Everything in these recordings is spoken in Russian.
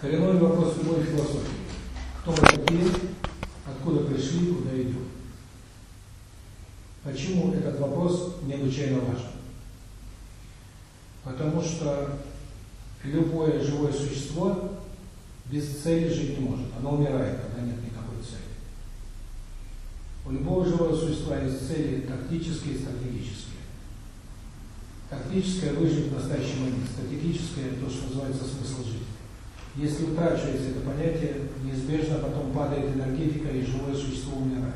Коренной вопрос любой философии. Кто мы такие, откуда пришли, куда идем? Почему этот вопрос необычайно важен? Потому что любое живое существо без цели жить не может. Оно умирает, когда нет никакой цели. У любого живого существа есть цели тактические и стратегические. Тактическое – выжить в настоящий момент. Стратегическое – то, что называется смысл жизни. Если утрачивается это понятие, неизбежно потом падает энергетика, и живое существо умирает.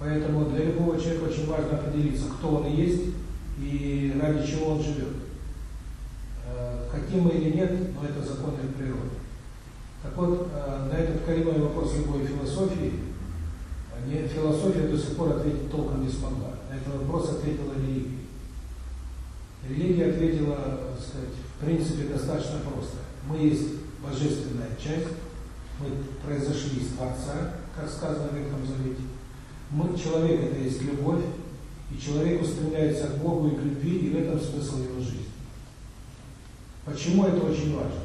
Поэтому для любого человека очень важно определиться, кто он есть и ради чего он живет. Хотим мы или нет, но это законы природы. Так вот, на этот коренной вопрос любой философии, не, философия до сих пор ответить толком не смогла. На этот вопрос ответила религия. Религия ответила, так сказать, в принципе, достаточно просто. Мы есть божественная часть, мы произошли из Творца, как сказано в Ветхом Завете. Мы, человек – это есть любовь, и человек устремляется к Богу и к любви, и в этом смысл его жизни. Почему это очень важно?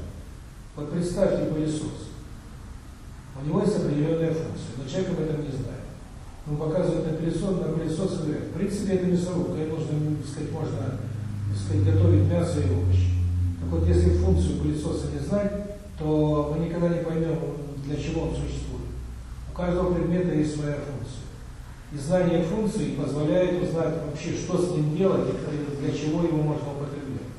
Вот представьте пылесос. У него есть определенная функция, но человек об этом не знает. Он показывает на пылесос, на пылесос и говорит, в принципе, это мясорубка, и нужно, так сказать, можно сказать, готовить мясо и овощи. Так вот, если функцию пылесоса не знать, то мы никогда не поймем, для чего он существует. У каждого предмета есть своя функция. И знание функции позволяет узнать вообще, что с ним делать и для чего его можно употреблять.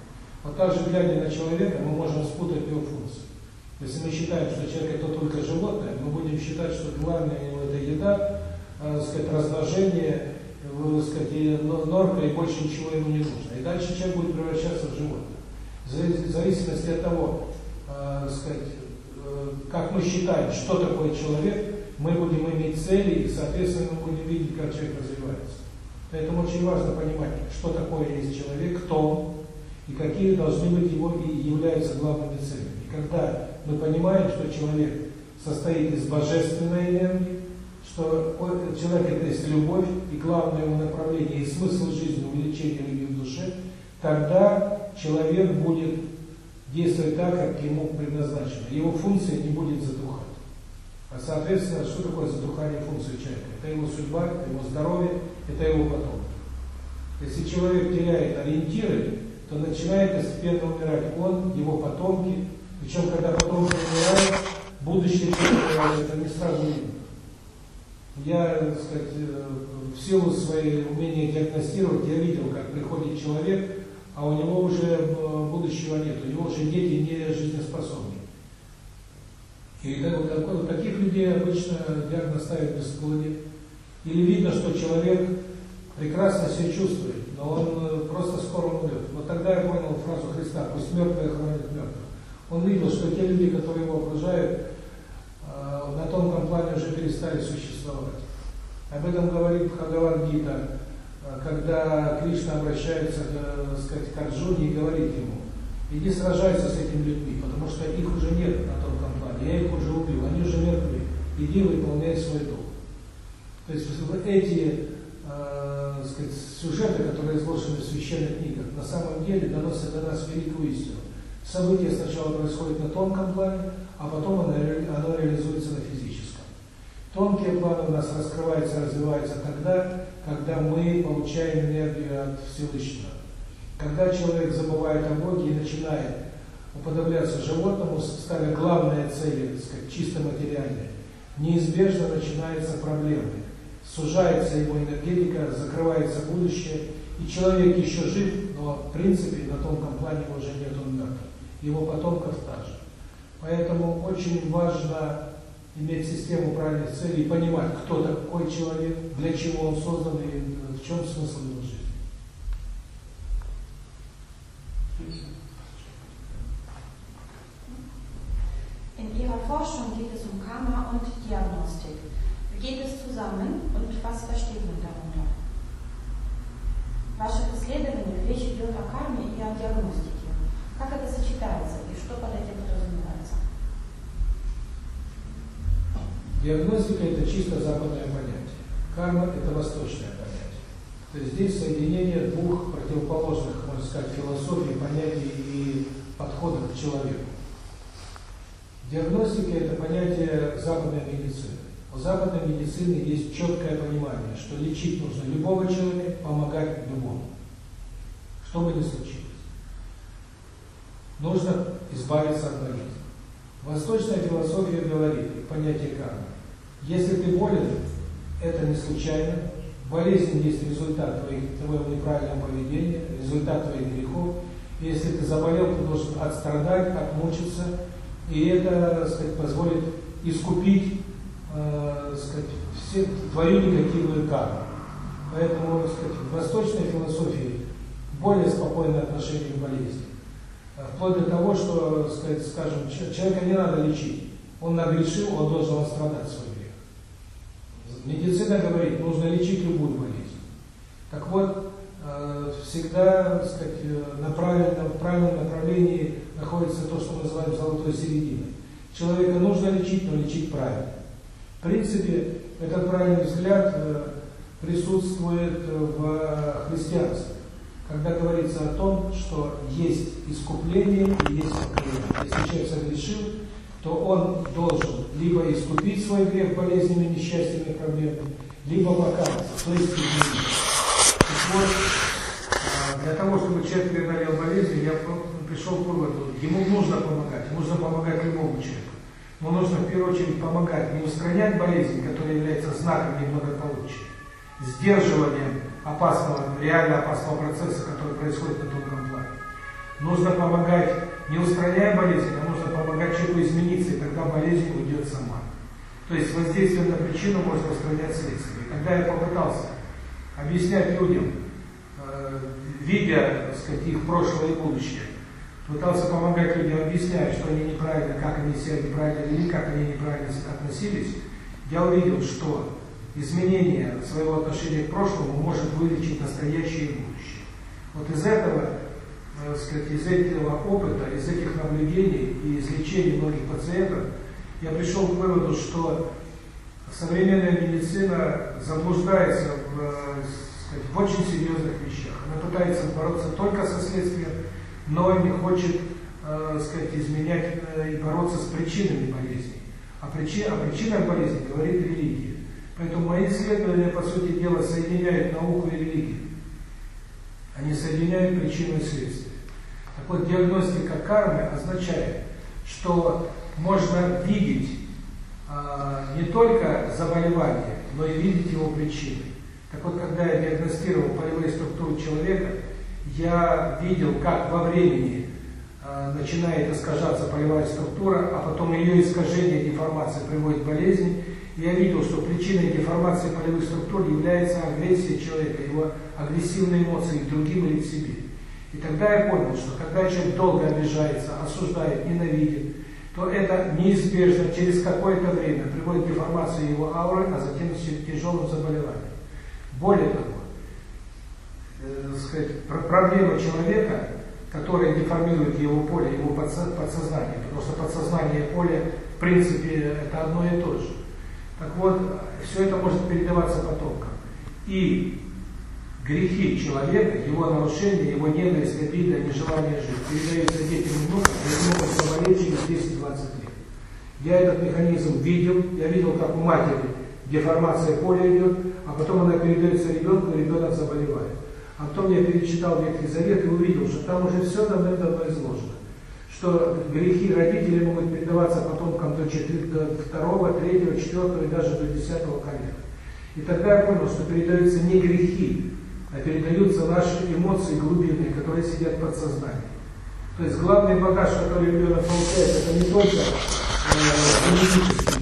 Вот так же, глядя на человека, мы можем спутать его функции. Если мы считаем, что человек это только животное, мы будем считать, что главное у него это еда, э, сказать, размножение, э, сказать, норка и больше ничего ему не нужно. И дальше человек будет превращаться в животное. В зависимости от того, э, сказать, э, как мы считаем, что такое человек, мы будем иметь цели, и, соответственно, мы будем видеть, как человек развивается. Поэтому очень важно понимать, что такое есть человек, кто он, и какие должны быть его и являются главными целями. И когда мы понимаем, что человек состоит из божественной энергии, что человек это есть любовь, и главное его направление, и смысл жизни, увеличение душе, тогда человек будет действовать так, как ему предназначено. Его функция не будет затухать. А соответственно, что такое затухание функции человека? Это его судьба, это его здоровье, это его потомки. Если человек теряет ориентиры, то начинает постепенно умирать он, его потомки. Причем, когда потомки умирают, будущее человека это не сразу видно. Я, так сказать, в силу своей умения диагностировать, я видел, как приходит человек, а у него уже будущего нет, у него уже дети не жизнеспособны. И вот, вот таких людей обычно диагноз ставят бесплодие. Или видно, что человек прекрасно себя чувствует, но он просто скоро умрет. Вот тогда я понял фразу Христа, пусть мертвые хранят мертвых. Он видел, что те люди, которые его окружают, на тонком плане уже перестали существовать. Об этом говорит Бхагавад-гита, когда Кришна обращается к, сказать, к Арджуне и говорит ему, иди сражайся с этими людьми, потому что их уже нет на тонком плане, я их уже убил, они уже мертвы, иди выполняй свой долг. То есть эти э, сказать, сюжеты, которые изложены в священных книгах, на самом деле доносят до нас великую истину. Событие сначала происходит на тонком плане, а потом оно, оно реализуется на физическом. Тонкие планы у нас раскрываются, развиваются тогда, когда мы получаем энергию от Всевышнего. Когда человек забывает о Боге и начинает уподобляться животному, ставя главные цели, так сказать, чисто материальные, неизбежно начинаются проблемы. Сужается его энергетика, закрывается будущее, и человек еще жив, но в принципе на тонком плане уже нет, он мертв. Его потомков также. Поэтому очень важно иметь систему правильных целей понимать, кто такой человек, для чего он создан и в чем смысл его жизни. In Ihrer Forschung geht es um Karma und Diagnostik. Wie geht es zusammen und was versteht man darunter? Ваше исследование речь идет о карме и о диагностике. Как это сочетается и что под этим подразумевается? Диагностика – это чисто западное понятие. Карма – это восточное понятие. То есть здесь соединение двух противоположных, можно сказать, философии, понятий и подходов к человеку. Диагностика – это понятие западной медицины. У западной медицины есть четкое понимание, что лечить нужно любого человека, помогать любому. Что бы ни случилось. Нужно избавиться от болезни. Восточная философия говорит, понятие кармы. Если ты болен, это не случайно. Болезнь есть результат твоего неправильного поведения, результат твоих грехов. Если ты заболел, ты должен отстрадать, отмучиться, и это, сказать, позволит искупить, э, сказать, все, твою негативную карму. Поэтому, так сказать, в восточной философии более спокойное отношение к болезни. Вплоть до того, что, сказать, скажем, человека не надо лечить. Он нагрешил, он должен страдать свой. Медицина говорит, нужно лечить любую болезнь. Так вот, э, всегда, так сказать, на правильном, в правильном направлении находится то, что мы называем золотой серединой. Человека нужно лечить, но лечить правильно. В принципе, этот правильный взгляд э, присутствует в христианстве когда говорится о том, что есть искупление и есть покаяние. Если человек согрешил, то он должен либо искупить свой грех болезнями, несчастьями, проблемами, либо покаяться, то есть вот, а, для того, чтобы человек преодолел болезнь, я пришел к выводу, ему нужно помогать, нужно помогать любому человеку. Но нужно в первую очередь помогать, не устранять болезнь, которая является знаком неблагополучия, сдерживанием опасного, реально опасного процесса, который происходит на тонком плане. Нужно помогать, не устраняя болезнь, а нужно человеку измениться, и тогда болезнь уйдет сама. То есть воздействие на причину может устранять следствие. когда я попытался объяснять людям, э, видя, так сказать, их прошлое и будущее, пытался помогать людям, объяснять, что они неправильно, как они себя неправильно вели, как они неправильно относились, я увидел, что изменение своего отношения к прошлому может вылечить настоящее и будущее. Вот из этого, так сказать, из этого опыта, из этих наблюдений и из лечения многих пациентов, я пришел к выводу, что современная медицина заблуждается в, сказать, в очень серьезных вещах. Она пытается бороться только со следствием, но не хочет э, сказать, изменять э, и бороться с причинами болезни. А, причи, о причинах болезни говорит религия. Поэтому мои исследования, по сути дела, соединяют науку и религию. Они соединяют причину и следствие. Вот, диагностика кармы означает, что можно видеть а, не только заболевание, но и видеть его причины. Так вот, когда я диагностировал полевые структуры человека, я видел, как во времени а, начинает искажаться полевая структура, а потом ее искажение, деформация приводит к болезни, я видел, что причиной деформации полевых структур является агрессия человека, его агрессивные эмоции к другим или к себе. И тогда я понял, что когда человек долго обижается, осуждает, ненавидит, то это неизбежно через какое-то время приводит к деформации его ауры, а затем к тяжелым заболеваниям. Более того, э, сказать, проблема человека, которая деформирует его поле, его подсознание, потому что подсознание и поле, в принципе, это одно и то же. Так вот, все это может передаваться потомкам. И грехи человека, его нарушения, его ненависть, обида, нежелание жить передаются детям и внукам, и могут заболеть через 10-20 лет. Я этот механизм видел, я видел, как у матери деформация поля идет, а потом она передается ребенку, и ребенок заболевает. А потом я перечитал Ветхий Завет и увидел, что там уже все давно-давно изложено что грехи родителей могут передаваться потомкам до, до второго, третьего, четвертого и даже до десятого колена. И тогда я понял, что передаются не грехи, а передаются наши эмоции глубинные, которые сидят в подсознании. То есть главный багаж, который ребенок получает, это не только э, генетический,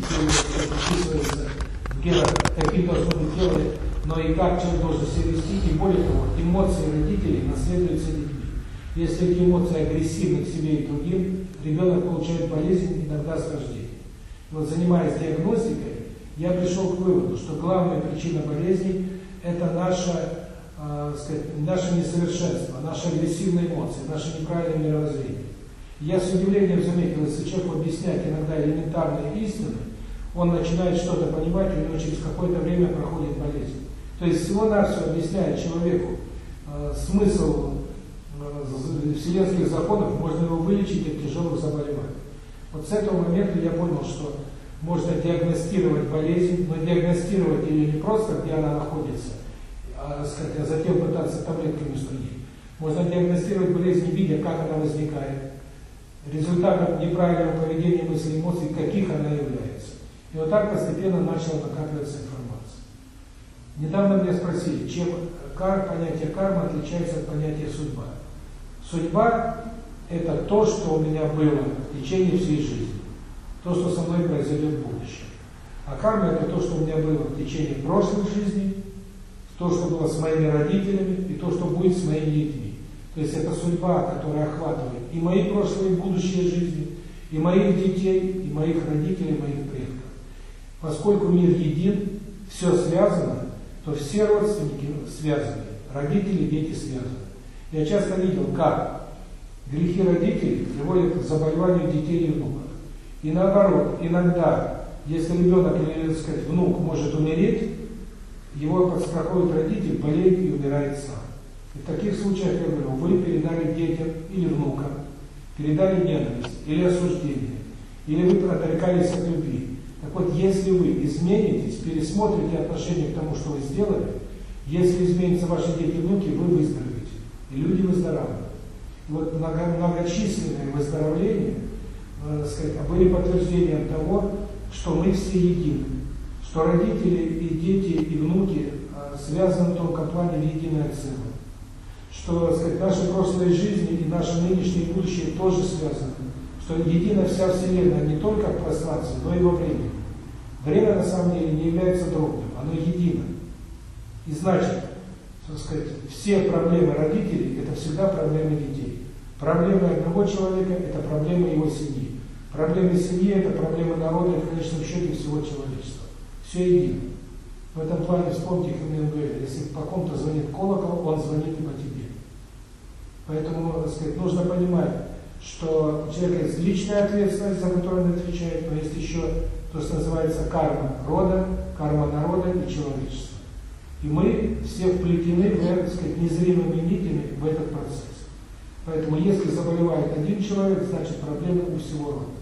в генах, каким должно быть тело, но и как человек должен себя вести, и более того, эмоции родителей наследуются детьми. Если эти эмоции агрессивны к себе и другим, ребенок получает болезнь иногда с. Вот занимаясь диагностикой, я пришел к выводу, что главная причина болезни – это наше, э, сказать, наше несовершенство, наши агрессивные эмоции, наше неправильное мировоззрение. Я с удивлением заметил, если человеку объяснять иногда элементарные истины, он начинает что-то понимать, у него через какое-то время проходит болезнь. То есть всего-навсего объясняет человеку э, смысл вселенских законов можно его вылечить от тяжелых заболеваний. Вот с этого момента я понял, что можно диагностировать болезнь, но диагностировать ее не просто, где она находится, а, сказать, а затем пытаться таблетками устранить. Можно диагностировать болезнь, видя, как она возникает, результатом неправильного поведения мыслей, эмоций, каких она является. И вот так постепенно начала накапливаться информация. Недавно меня спросили, чем кар, понятие карма отличается от понятия судьба. Судьба – это то, что у меня было в течение всей жизни, то, что со мной произойдет в будущем. А карма – это то, что у меня было в течение прошлых жизней, то, что было с моими родителями и то, что будет с моими детьми. То есть это судьба, которая охватывает и мои прошлые и будущие жизни, и моих детей, и моих родителей, и моих предков. Поскольку мир един, все связано, то все родственники связаны, родители, дети связаны. Я часто видел, как грехи родителей приводят к заболеванию детей и внуков. И наоборот, иногда, если ребенок или, так сказать, внук может умереть, его подстрахует родитель, болеет и умирает сам. И в таких случаях, я говорю, вы передали детям или внукам, передали ненависть или осуждение, или вы отрекались от любви. Так вот, если вы изменитесь, пересмотрите отношение к тому, что вы сделали, если изменятся ваши дети и внуки, вы выздоровеете. И люди выздоравливают. И вот много, многочисленные выздоровления э, сказать, были подтверждением того, что мы все едины, что родители дети и внуки э, связаны в тонком плане в единое целое, что сказать, наши прошлые жизни и наши нынешние и будущие тоже связаны, что едина вся Вселенная не только в пространстве, но и во времени. Время на самом деле не является дробным, оно едино. И значит, так сказать, все проблемы родителей – это всегда проблемы детей. Проблемы одного человека – это проблемы его семьи. Проблемы семьи – это проблемы народа и, в конечном счете, всего человечества. Все едино. В этом плане вспомните Хемингуэя. Если по ком-то звонит колокол, он звонит и по тебе. Поэтому, так сказать, нужно понимать, что у человека есть личная ответственность, за которую он отвечает, но есть еще то, что называется карма рода, карма народа и человечества. И мы все вплетены, в, так сказать, незримыми нитями в этот процесс. Поэтому если заболевает один человек, значит проблема у всего рода.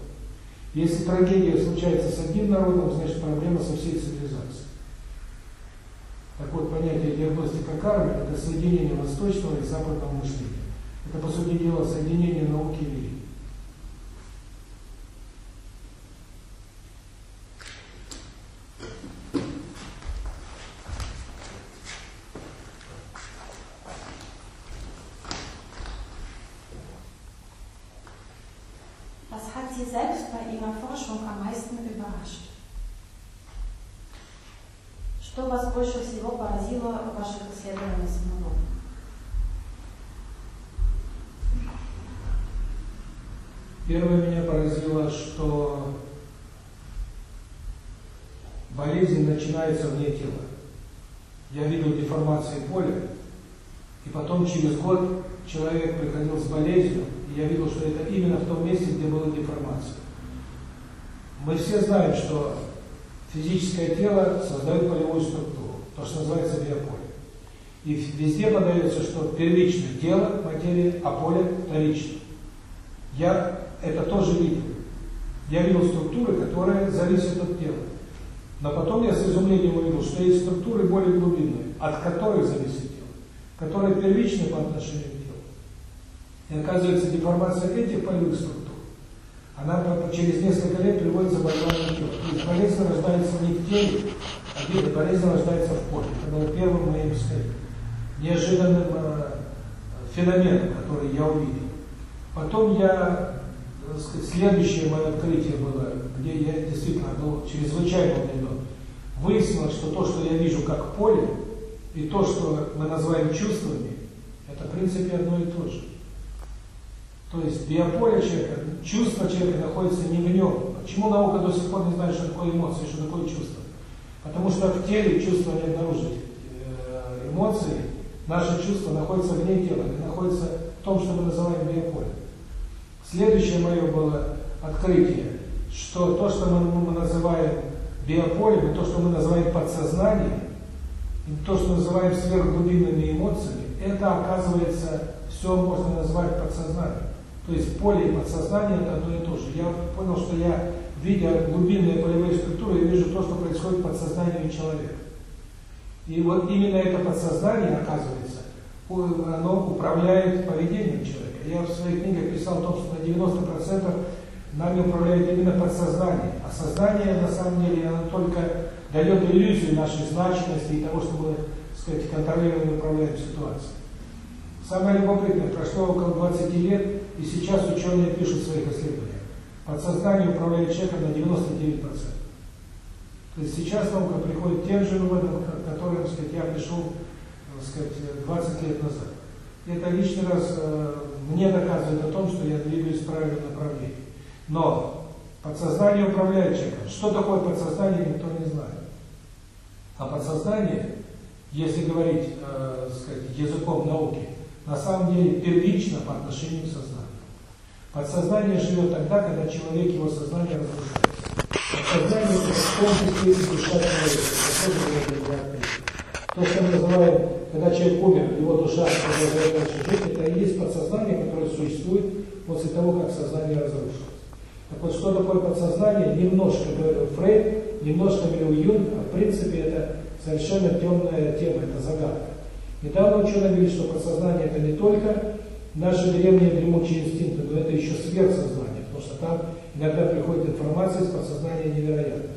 Если трагедия случается с одним народом, значит проблема со всей цивилизацией. Так вот, понятие диагностика кармы – это соединение восточного и западного мышления. Это, по сути дела, соединение науки и религии. Что вас больше всего поразило в ваших исследованиях самого? Первое меня поразило, что болезнь начинается вне тела. Я видел деформации поля, и потом через год человек приходил с болезнью, и я видел, что это именно в том месте, где была деформация. Мы все знаем, что физическое тело создает полевую структуру, то, что называется биополе. И везде подается, что первично тело, материя, а поле вторично. Я это тоже видел. Я видел структуры, которые зависят от тела. Но потом я с изумлением увидел, что есть структуры более глубинные, от которых зависит тело, которые первичны по отношению к телу. И оказывается, деформация этих полевых структур, она через несколько лет приводит к заболеванию тела. То есть болезнь рождается не в теле, а болезнь рождается в поле. Это было первым моим, сказать, неожиданным э, феноменом, который я увидел. Потом я следующее мое открытие было, где я действительно был чрезвычайно удивлен. Выяснилось, что то, что я вижу как поле, и то, что мы называем чувствами, это в принципе одно и то же. То есть биополе человека, чувство человека находится не в нем. Почему наука до сих пор не знает, что такое эмоции, что такое чувство? Потому что в теле чувства не обнаружить. Э, эмоции, наши чувства находятся вне тела, они находятся в том, что мы называем биополем. Следующее мое было открытие, что то, что мы, мы называем биополем, то, что мы называем подсознанием, и то, что называем сверхглубинными эмоциями, это оказывается все можно назвать подсознанием. То есть поле и подсознание это одно и то же. Я понял, что я, видя глубинные полевые структуры, я вижу то, что происходит в подсознании человека. И вот именно это подсознание, оказывается, оно управляет поведением человека. Я в своих книгах писал о том, что на 90% нами управляет именно подсознание. А сознание, на самом деле, оно только дает иллюзию нашей значимости и того, что мы, так сказать, контролируем и управляем ситуацией. Самое любопытное, прошло около 20 лет, и сейчас ученые пишут в своих исследованиях. Подсознание управляет человеком на 99%. То есть сейчас наука приходит тем же выводам, к которым, так сказать, я пришел, так сказать, 20 лет назад. Это лишний раз э, мне доказывает о том, что я двигаюсь в правильном направлении. Но подсознание управляет человеком. Что такое подсознание, никто не знает. А подсознание, если говорить э, сказать, языком науки, на самом деле первично по отношению к сознанию. Подсознание живет тогда, когда человек, его сознание разрушается. Подсознание – это полностью душа человека. То, что мы называем, когда человек умер, его душа продолжает дальше жить, это и есть подсознание, которое существует после того, как сознание разрушилось. Так вот, что такое подсознание, немножко говорил Фрейд, немножко говорил Юнг, а в принципе это совершенно темная тема, это загадка. Недавно ученые говорили, что подсознание это не только наши древние дремучие инстинкты, но это еще сверхсознание, потому что там иногда приходит информация из подсознания невероятно.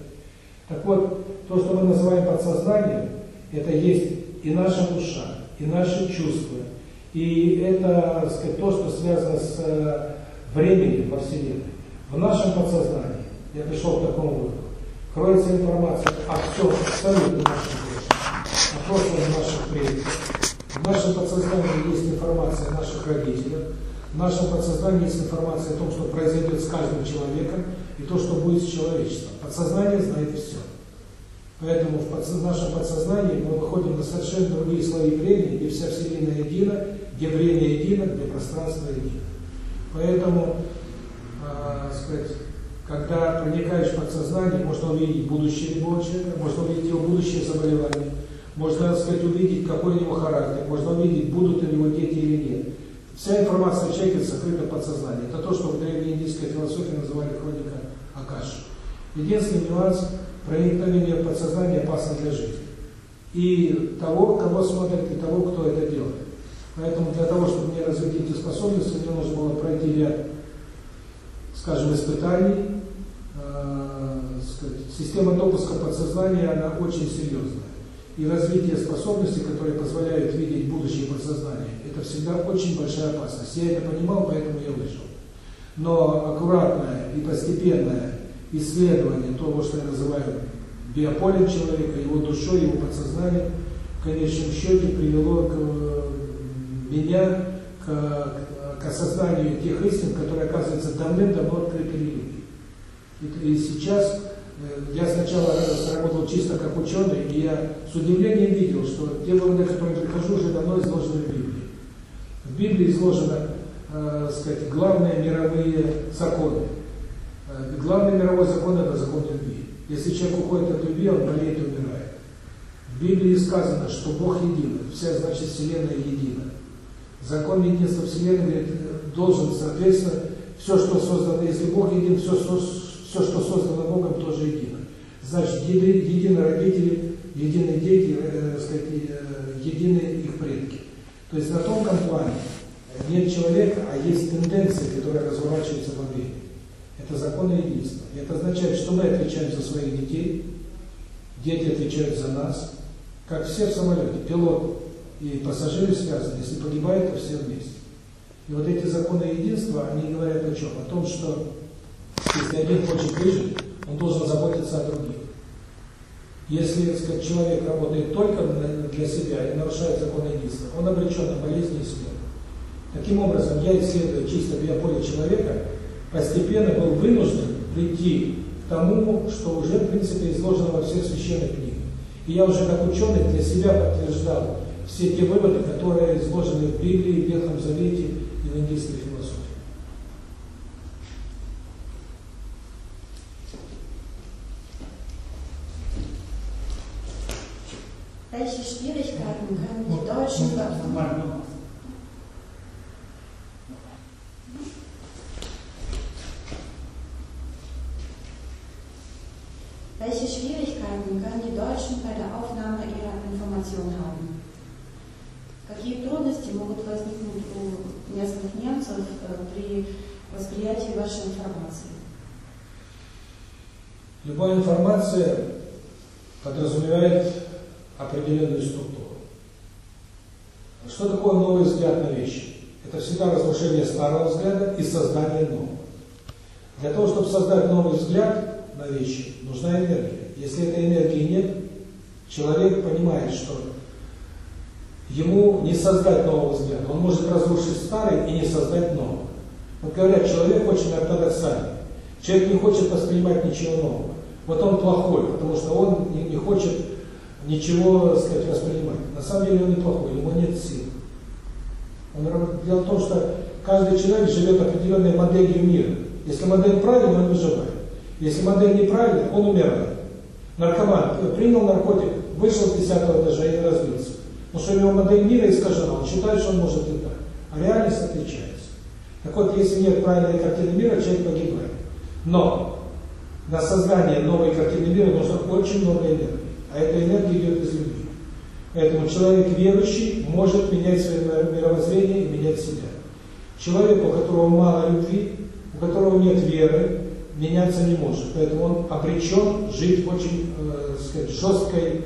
Так вот, то, что мы называем подсознанием, это есть и наша душа, и наши чувства, и это, сказать, то, что связано с э, временем во Вселенной. В нашем подсознании, я пришел к такому выводу, кроется информация о всем, абсолютно нашем прошлом, о прошлом наших предков. В нашем подсознании есть информация о наших родителях, в нашем подсознании есть информация о том, что произойдет с каждым человеком, и то, что будет с человечеством. Подсознание знает все. Поэтому в подсоз... нашем подсознании мы выходим на совершенно другие слои времени, где вся Вселенная едина, где время едино, где пространство едино. Поэтому э, сказать, когда проникаешь в подсознание, можно увидеть будущее любого человека, можно увидеть его будущее заболевание, можно, сказать, увидеть, какой у него характер, можно увидеть, будут у него дети или нет. Вся информация о человеке сокрыта в подсознании. Это то, что в древней индийской философии называли хроника Акаши. Единственный нюанс – проникновение в подсознание опасно для жизни. И того, кого смотрит, и того, кто это делает. Поэтому для того, чтобы мне развить эти способности, мне нужно было пройти ряд скажем, испытаний, э, сказать, система допуска подсознания, она очень серьезная. И развитие способностей, которые позволяют видеть будущее подсознание, это всегда очень большая опасность. Я это понимал, поэтому я вышел. Но аккуратное и постепенное исследование того, что я называю биополем человека, его душой, его подсознанием, в конечном счете привело к, э, меня к, к осознанию тех истин, которые, оказывается, давным-давно открыты религии. И, и сейчас э, я сначала работал чисто как ученый, и я с удивлением видел, что те выводы, к которым прихожу, уже давно изложены в Библии. В Библии изложено, э, сказать, главные мировые законы. Э, главный мировой закон – это закон любви. Если человек уходит от любви, он болеет и умирает. В Библии сказано, что Бог един, вся, значит, Вселенная едина. Закон единства Вселенной говорит, должен, соответственно, все, что создано, если Бог един, все, все что создано Богом, тоже едино. Значит, еди, едины родители, едины дети, э, сказать, э, едины их предки. То есть на тонком плане нет человека, а есть тенденции, которые разворачиваются во времени. Это законы единства. И это означает, что мы отвечаем за своих детей, дети отвечают за нас, как все в самолете. Пилот и пассажиры связаны. Если погибают, то все вместе. И вот эти законы единства, они говорят о чем? О том, что если один хочет выжить, он должен заботиться о других. Если сказать, человек работает только для себя и нарушает законы единства, он обречен на болезни и смерть. Таким образом, я, исследуя чисто биополе человека, постепенно был вынужден прийти к тому, что уже, в принципе, изложено во всех священных книгах. И я уже как ученый для себя подтверждал все те выводы, которые изложены в Библии, в Ветхом Завете и в индийской философии. Welche Schwierigkeiten können die Deutschen Gedanken können die Deutschen bei der Aufnahme ihrer Informationen haben? Какие трудности могут возникнуть у местных немцев э, при восприятии вашей информации? Любая информация подразумевает определенную структуру. Что такое новый взгляд на вещи? Это всегда разрушение старого взгляда и создание нового. Для того, чтобы создать новый взгляд на вещи, нужна энергия. Если этой энергии нет, человек понимает, что ему не создать нового взгляда. Он может разрушить старый и не создать нового. Вот говорят, человек очень ортодоксальный. Человек не хочет воспринимать ничего нового. Вот он плохой, потому что он не, не хочет ничего, так сказать, воспринимать. На самом деле он неплохой, него нет сил. Он, дело в том, что каждый человек живет определенной моделью мира. Если модель правильная, он выживает. Если модель неправильная, он умирает. Наркоман э, принял наркотик, вышел с 10 этажа и разбился. Потому что у него модель мира искажена, он считает, что он может и так. А реальность отличается. Так вот, если нет правильной картины мира, человек погибает. Но на создание новой картины мира нужно очень много энергии. А эта энергия идет из любви. Поэтому человек верующий может менять свое мировоззрение и менять себя. Человек, у которого мало любви, у которого нет веры, меняться не может. Поэтому он обречен жить в очень э, сказать, жесткой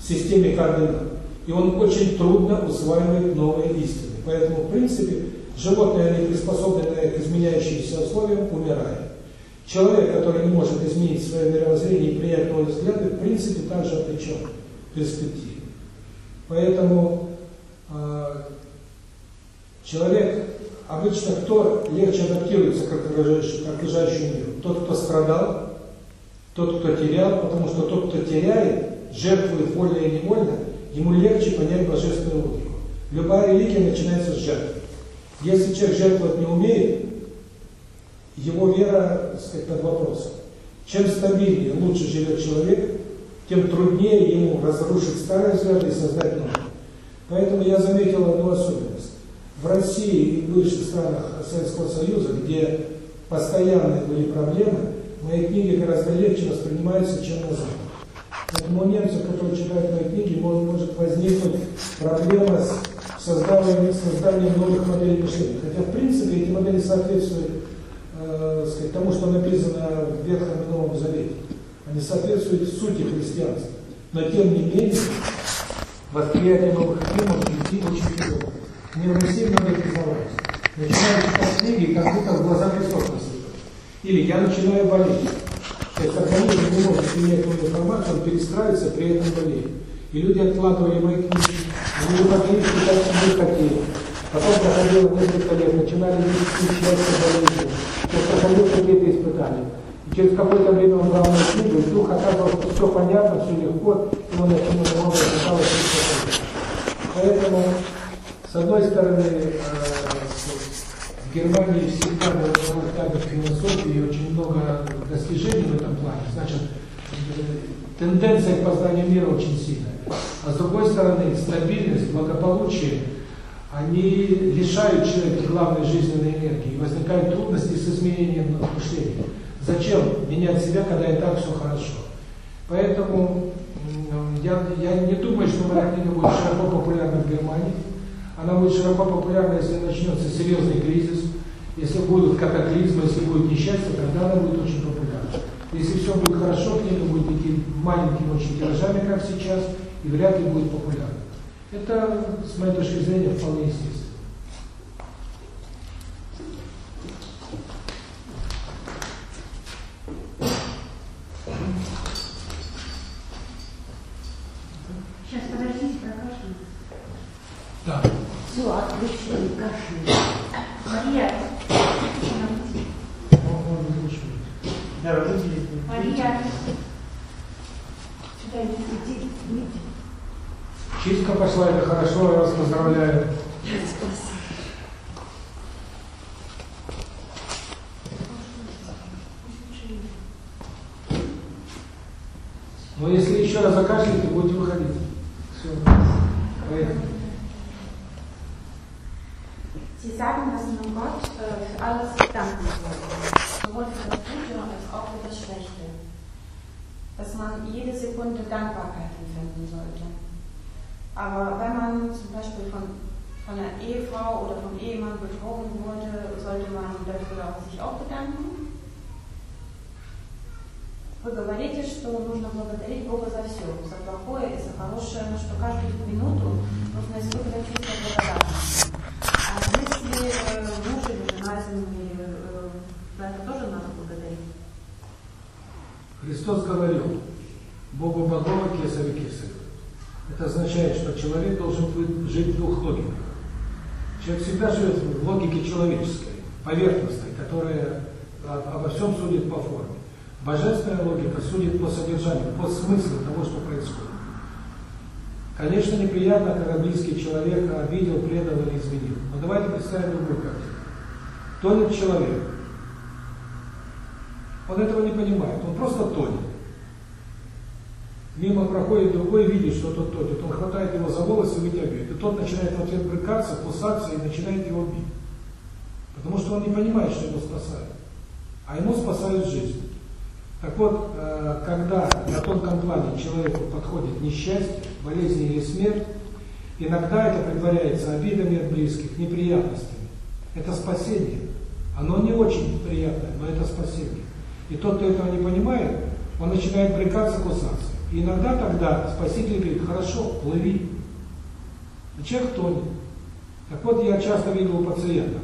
системе координат. И он очень трудно усваивает новые истины. Поэтому, в принципе, животные, они приспособленные к изменяющимся условиям, умирают. Человек, который не может изменить свое мировоззрение и принять новые взгляды, в принципе, также обречен в перспективе. Поэтому э, человек Обычно кто легче адаптируется к окружающему, к окружающему миру? Тот, кто страдал, тот, кто терял, потому что тот, кто теряет, жертвует вольно или невольно, ему легче понять божественную логику. Любая религия начинается с жертвы. Если человек жертвовать не умеет, его вера, так сказать, под вопросом. Чем стабильнее, лучше живет человек, тем труднее ему разрушить старые взгляды и создать новые. Поэтому я заметил одну особенность в России и в бывших странах Советского Союза, где постоянные были проблемы, мои книги гораздо легче воспринимаются, чем на Западе. Поэтому у немцев, которые читают мои книги, может, может возникнуть проблема с созданием, созданием новых моделей мышления. Хотя, в принципе, эти модели соответствуют э, сказать, тому, что написано в Ветхом и Новом Завете. Они соответствуют сути христианства. Но, тем не менее, восприятие новых идей может идти очень тяжело невыносимо наркотизовались. Начинаю читать книги, как будто в глаза песок. Или я начинаю болеть. То есть организм не может принять эту информацию, он перестраивается, при этом болеет. И люди откладывали мои книги, они уходили читать, что мы хотели. Потом проходило несколько лет, начинали встречаться то есть проходил какие-то испытания. И через какое-то время он брал мою книгу, и вдруг оказалось, что все понятно, все легко, и он начинал много пытался Поэтому с одной стороны, э, в Германии всегда была так философии и очень много достижений в этом плане. Значит, э, тенденция к познанию мира очень сильная. А с другой стороны, стабильность, благополучие, они лишают человека главной жизненной энергии. И возникают трудности с изменением мышления. Зачем менять себя, когда и так все хорошо? Поэтому я, я не думаю, что моя книга будет широко популярна в Германии она будет широко популярна, если начнется серьезный кризис, если будут катаклизмы, если будет несчастье, тогда она будет очень популярна. Если все будет хорошо, книга будет идти маленькими очень тиражами, как сейчас, и вряд ли будет популярна. Это, с моей точки зрения, вполне естественно. Чистка пошла, это хорошо, я вас поздравляю. Человек должен жить в двух логиках. Человек всегда живет в логике человеческой, поверхностной, которая обо всем судит по форме. Божественная логика судит по содержанию, по смыслу того, что происходит. Конечно, неприятно, когда близкий человек обидел, предал или изменил. Но давайте представим другую картину. Тонет человек. Он этого не понимает, он просто тонет. Мимо проходит другой, видит, что тот тонет. Он хватает волосы и вытягивает. И тот начинает в ответ брыкаться, кусаться и начинает его бить. Потому что он не понимает, что его спасают. А ему спасают жизнь. Так вот, э, когда на тонком плане человеку подходит несчастье, болезнь или смерть, иногда это предваряется обидами от близких, неприятностями. Это спасение. Оно не очень приятное, но это спасение. И тот, кто этого не понимает, он начинает брекаться, кусаться. И иногда тогда Спаситель говорит, хорошо, плыви. А человек тонет. Так вот, я часто видел у пациентов,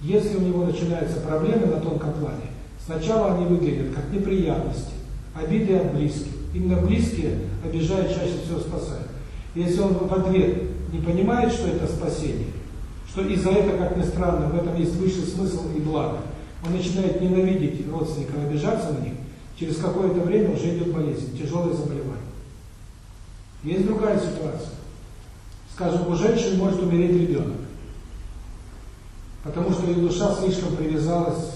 если у него начинаются проблемы на тонком плане, сначала они выглядят как неприятности, обиды от близких. Именно близкие обижают чаще всего спасают. Если он в ответ не понимает, что это спасение, что из-за этого, как ни странно, в этом есть высший смысл и благо, он начинает ненавидеть родственников, обижаться на них, Через какое-то время уже идет болезнь, тяжелое заболевание. Есть другая ситуация. Скажем, у женщины может умереть ребенок, потому что ее душа слишком привязалась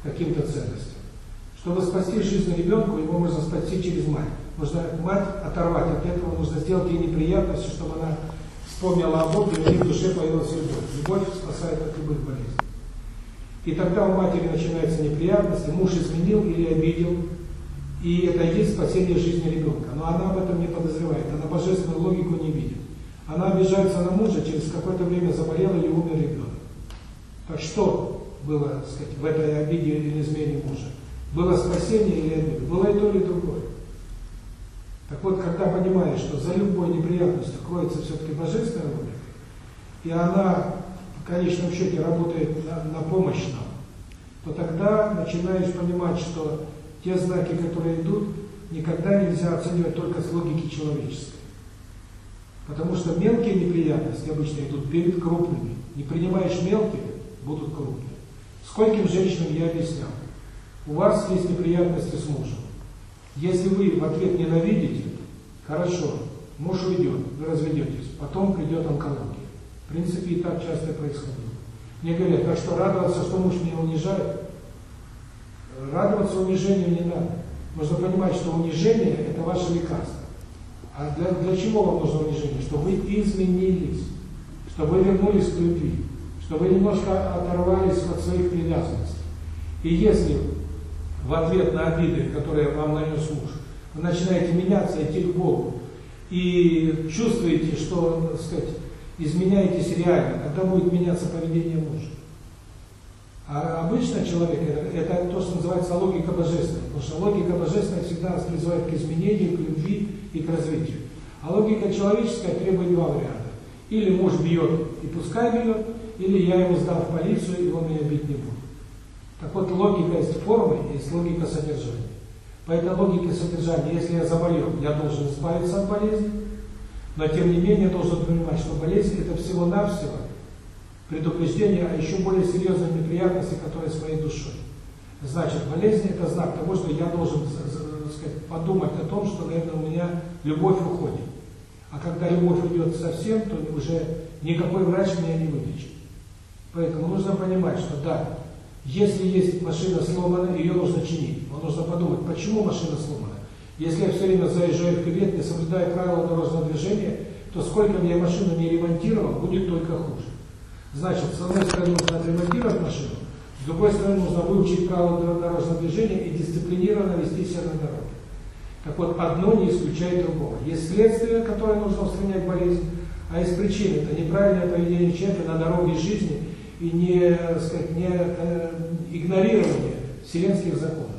к каким-то ценностям. Чтобы спасти жизнь ребенку, его можно спасти через мать. Нужно мать оторвать от этого, нужно сделать ей неприятности, чтобы она вспомнила о Боге, и в душе появилась любовь. Любовь спасает от любых болезней. И тогда у матери начинаются неприятности, муж изменил или обидел, и это и есть спасение жизни ребенка. Но она об этом не подозревает, она божественную логику не видит. Она обижается на мужа, через какое-то время заболел или умер ребенок. Так что было, так сказать, в этой обиде или измене мужа? Было спасение или обида? Было и то, и другое. Так вот, когда понимаешь, что за любой неприятностью кроется все-таки божественная логика, и она в конечном счете работает на, на помощь нам, то тогда начинаешь понимать, что те знаки, которые идут, никогда нельзя оценивать только с логики человеческой. Потому что мелкие неприятности обычно идут перед крупными. Не принимаешь мелкие, будут крупные. Скольким женщинам я объяснял. У вас есть неприятности с мужем. Если вы в ответ ненавидите, хорошо, муж уйдет, вы разведетесь, потом придет онкология. В принципе, и так часто происходит. Мне говорят, так что радоваться, что муж меня унижает, радоваться унижению не надо. Нужно понимать, что унижение – это ваше лекарство. А для, для чего вам нужно унижение? Чтобы вы изменились, чтобы вы вернулись к любви, чтобы вы немножко оторвались от своих привязанностей. И если в ответ на обиды, которые вам нанес муж, вы начинаете меняться, идти к Богу, и чувствуете, что, так сказать, изменяетесь реально, когда будет меняться поведение мужа. А обычно человек это, то, что называется логика божественная, потому что логика божественная всегда нас призывает к изменению, к любви и к развитию. А логика человеческая требует два варианта. Или муж бьет и пускай бьет, или я его сдам в полицию, и он меня бить не будет. Так вот, логика есть формы, есть логика содержания. По этой логике содержания, если я заболел, я должен избавиться от болезни, но тем не менее должен понимать, что болезнь это всего-навсего предупреждение о еще более серьезных неприятностях, которые с моей душой. Значит, болезнь – это знак того, что я должен сказать, подумать о том, что, наверное, у меня любовь уходит. А когда любовь уйдет совсем, то уже никакой врач меня не вылечит. Поэтому нужно понимать, что да, если есть машина сломана, ее нужно чинить. Но нужно подумать, почему машина сломана. Если я все время заезжаю в кювет, не соблюдая правила дорожного движения, то сколько я машину не ремонтировал, будет только хуже. Значит, с одной стороны нужно отремонтировать машину, с другой стороны нужно выучить правила дорожного движения и дисциплинированно вести себя на дороге. Так вот, одно не исключает другого. Есть следствие, которое нужно устранять болезнь, а есть причины. Это неправильное поведение человека на дороге жизни и не, сказать, не э, игнорирование вселенских законов.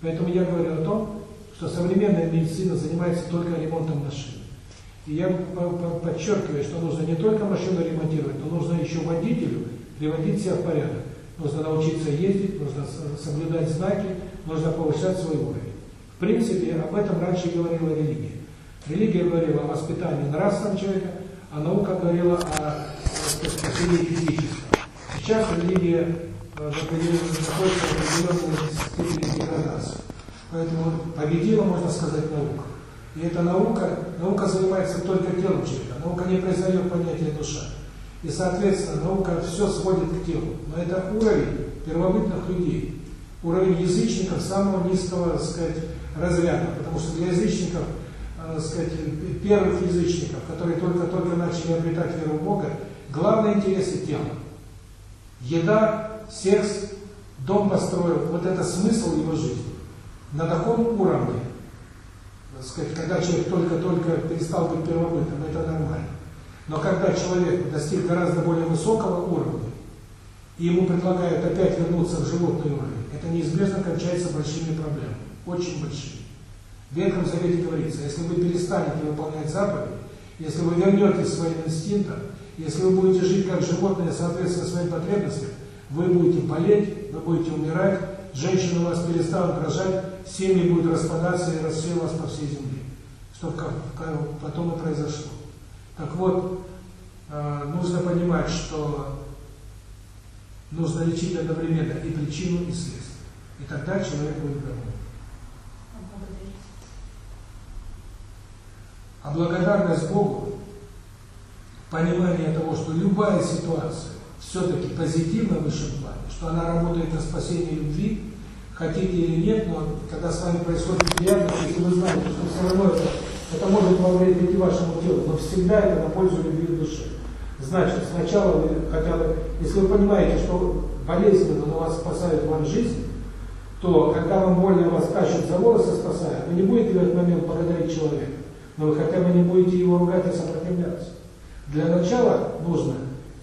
Поэтому я говорю о том, что современная медицина занимается только ремонтом машин. И я подчеркиваю, что нужно не только машину ремонтировать, но нужно еще водителю приводить себя в порядок. Нужно научиться ездить, нужно соблюдать знаки, нужно повышать свой уровень. В принципе, об этом раньше говорила религия. Религия говорила о воспитании нравственного человека, а наука говорила о спасении физическом. Сейчас религия э, находится в определенной степени деградации. Поэтому победила, можно сказать, наука. И эта наука, наука занимается только телом человека, наука не признает понятие душа. И, соответственно, наука все сводит к телу. Но это уровень первобытных людей, уровень язычников самого низкого, так сказать, разряда. Потому что для язычников, так сказать, первых язычников, которые только-только начали обретать веру в Бога, главные интересы тела. Еда, секс, дом построил, вот это смысл его жизни. На таком уровне сказать, когда человек только-только перестал быть первобытным, это нормально. Но когда человек достиг гораздо более высокого уровня, и ему предлагают опять вернуться в животный уровень, это неизбежно кончается большими проблемами, очень большими. В Ветхом Завете говорится, если вы перестанете выполнять заповеди, если вы вернетесь своим инстинктам, если вы будете жить как животные, соответственно, своим потребностям, вы будете болеть, вы будете умирать, женщины у вас перестанут рожать, семьи будут распадаться и рассеял вас по всей земле. Что потом и произошло. Так вот, э, нужно понимать, что нужно лечить одновременно и причину, и следствие. И тогда человек будет гармонии. А благодарность Богу, понимание того, что любая ситуация все-таки позитивна в высшем плане, что она работает на спасение любви, хотите или нет, но когда с вами происходит неприятность, если вы знаете, что все равно это, это может вам вредить вашему телу, но всегда это на пользу любви души. Значит, сначала вы хотя бы, если вы понимаете, что болезненно, но вас спасает вам жизнь, то когда вам больно, вас тащат за волосы спасая, вы не будете в этот момент благодарить человека, но вы хотя бы не будете его ругать и сопротивляться. Для начала нужно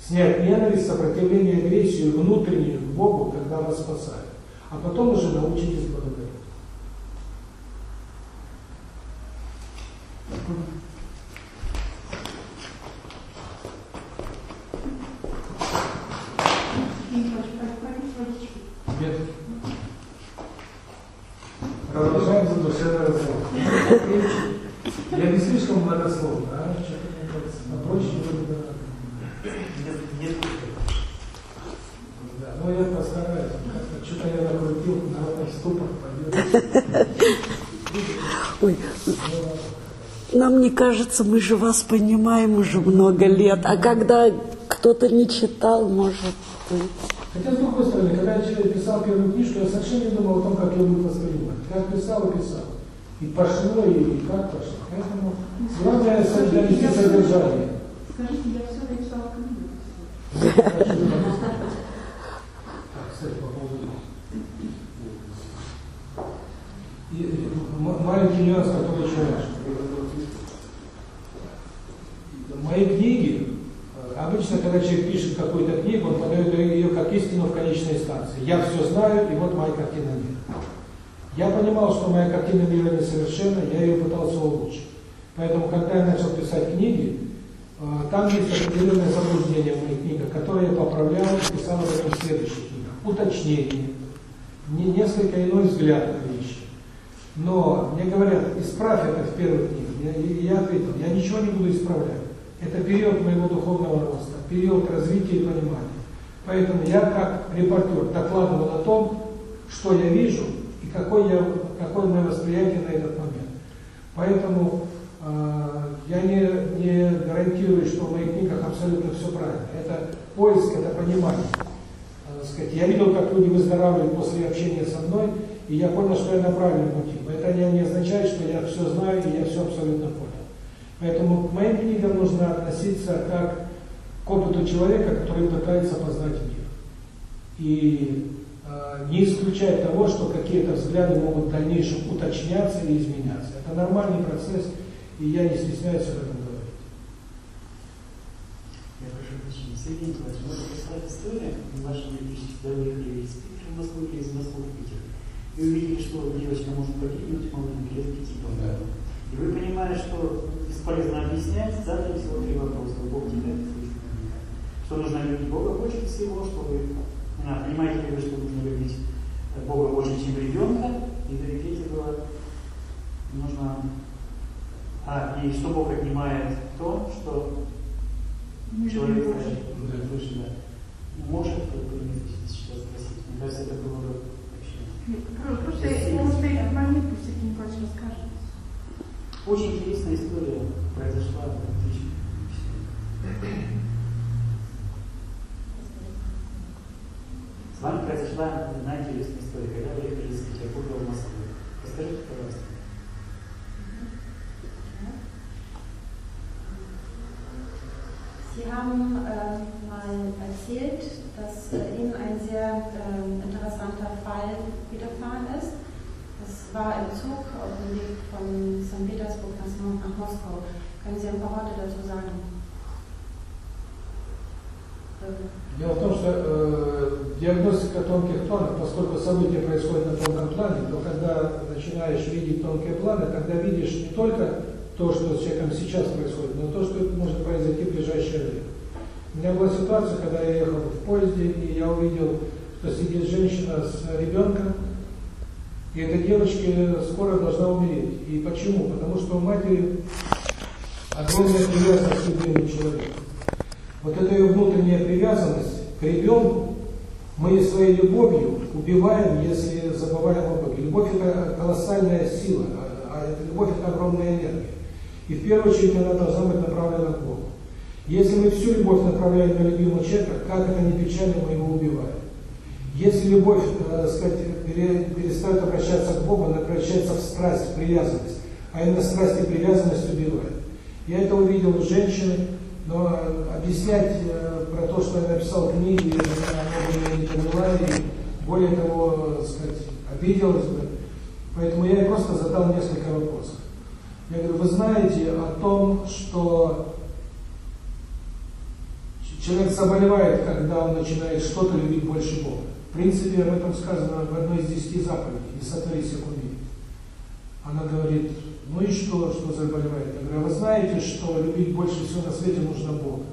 снять ненависть, сопротивление, агрессию внутреннюю к Богу, когда вас спасают а потом уже научитесь благодарить. Нет. Продолжаем задушевный разговор. Я не слишком многословно, а? Напрочь, нет. Да, но я постараюсь. Что-то я накрутил, народ ступор Ой, нам не кажется, мы же вас понимаем уже много лет, а когда кто-то не читал, может быть. Хотя, с другой стороны, когда я писал первую книжку, я совершенно не думал о том, как ее буду воспринимать. Я писал и писал. И пошло, и как пошло. Поэтому главное донести содержание. Скажите, я все написала книгу. маленький нюанс, который очень важен. Мои книги, э, обычно, когда человек пишет какую-то книгу, он подает ее как истину в конечной инстанции. Я все знаю, и вот моя картина мира. Я понимал, что моя картина мира несовершенна, я ее пытался улучшить. Поэтому, когда я начал писать книги, э, там есть определенное заблуждение в моих книгах, которые я поправлял и писал об этом в следующих книгах. Уточнение, несколько иной взгляд на вещи. Но мне говорят, исправь это в первых книгах. Я, я ответил, я ничего не буду исправлять. Это период моего духовного роста, период развития и понимания. Поэтому я как репортер докладывал о том, что я вижу и какое, я, какое мое восприятие на этот момент. Поэтому э, я не, не гарантирую, что в моих книгах абсолютно все правильно. Это поиск, это понимание. Э, сказать, я видел, как люди выздоравливают после общения со мной, и я понял, что я на правильном пути. Но это не, не означает, что я все знаю и я все абсолютно понял. Поэтому к моим книгам нужно относиться как к опыту человека, который пытается познать мир. И не исключает того, что какие-то взгляды могут в дальнейшем уточняться или изменяться. Это нормальный процесс, и я не стесняюсь об этом говорить. Я прошу прощения. Сергей Николаевич, может представить история вашей юридической когда из Питера в Москву или из Москвы в Питер, и увидели, что девочка может погибнуть, молодым лет пяти, по-моему. И вы понимали, что бесполезно объяснять, задали всего три вопроса. Бог слышит наверняка. Что нужно любить Бога больше всего, что вы а, понимаете ли вы, что нужно любить Бога больше, чем ребенка, и в репете было нужно а, и что Бог отнимает то, что человек хочет. Да, точно, да. Может сейчас спросить? Мне кажется, это было бы вообще... Просто, просто этот момент пусть Сергей Николаевич расскажет. Очень интересная история произошла в 2000 С вами произошла одна интересная история, когда вы ехали из Петербурга в Москву. Расскажите, пожалуйста. Sie haben äh, mal erzählt, dass äh, Ihnen ein sehr äh, interessanter Fall widerfahren ist. Das war im Zug auf dem Weg von St. Petersburg nach, nach Moskau. Können Sie ein paar Worte dazu sagen? Дело в том, что э, диагностика тонких планов, поскольку события происходят на тонком плане, то когда начинаешь видеть тонкие планы, тогда видишь не только то, что с человеком сейчас происходит, но то, что может произойти в ближайшее время. У меня была ситуация, когда я ехал в поезде, и я увидел, что сидит женщина с ребенком, и эта девочка скоро должна умереть. И почему? Потому что у матери огромная привязанность к любимому человеку. Вот эта ее внутренняя привязанность к ребенку мы своей любовью убиваем, если забываем о Боге. Любовь – это колоссальная сила, а эта любовь – это огромная энергия. И в первую очередь она должна быть направлена к Богу. Если мы всю любовь направляем на любимого человека, как это не печально, мы его убиваем. Если любовь, э, сказать, перестает обращаться к Богу, она превращается в страсть, в привязанность. А именно страсть и привязанность убивает. Я это увидел у женщины, но объяснять э, про то, что я написал книги, она многое не поняла и более того, сказать, обиделась бы. Поэтому я ей просто задал несколько вопросов. Я говорю, вы знаете о том, что человек заболевает, когда он начинает что-то любить больше Бога. В принципе, об этом сказано в одной из десяти заповедей, не сотвори секунды. Она говорит, ну и что, что заболевает? Я говорю, а вы знаете, что любить больше всего на свете нужно Бога?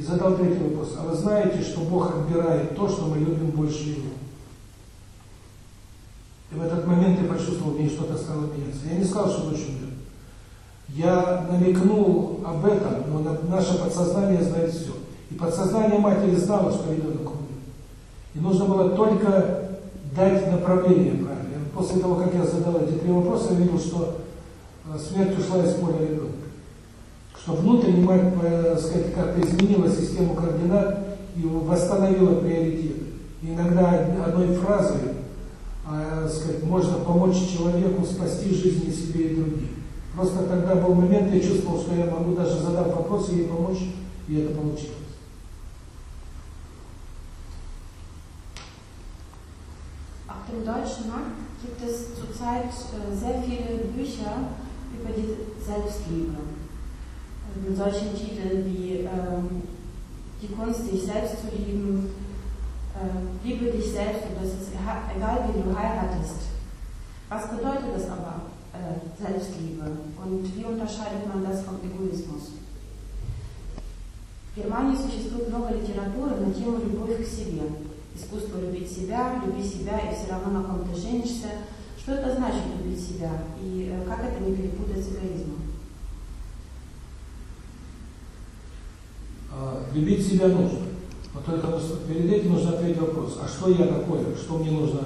И задал третий вопрос, а вы знаете, что Бог отбирает то, что мы любим больше Его? И в этот момент я почувствовал, мне что-то стало меняться. Я не сказал, что дочь умрет. Я намекнул об этом, но наше подсознание знает все. И подсознание матери знало, что ребенок умрет. И нужно было только дать направление правильно. После того, как я задал эти три вопроса, я видел, что э, смерть ушла из поля ребенка. Что внутренне мать, э, сказать, как-то изменила систему координат и восстановила приоритеты. И иногда одной фразой а, сказать, можно помочь человеку спасти жизни себе и других. Просто тогда был момент, я чувствовал, что я могу даже задав вопрос ей помочь, и это получилось. Deutschen Markt gibt es zurzeit sehr viele Bücher über die Selbstliebe. Mit solchen Titeln wie ähm, Die Kunst, dich selbst zu lieben, äh, Liebe dich selbst und das ist egal, wie du heiratest. Was bedeutet das aber, äh, Selbstliebe? Und wie unterscheidet man das vom Egoismus? В Германии существует много литературы на тему «Любовь к себе». Искусство любить себя, люби себя и все равно на ком ты женишься. Что это значит любить себя и как это не перепутать с эгоизмом? Любить себя нужно. Но только перед этим нужно ответить вопрос, а что я такое, что мне нужно?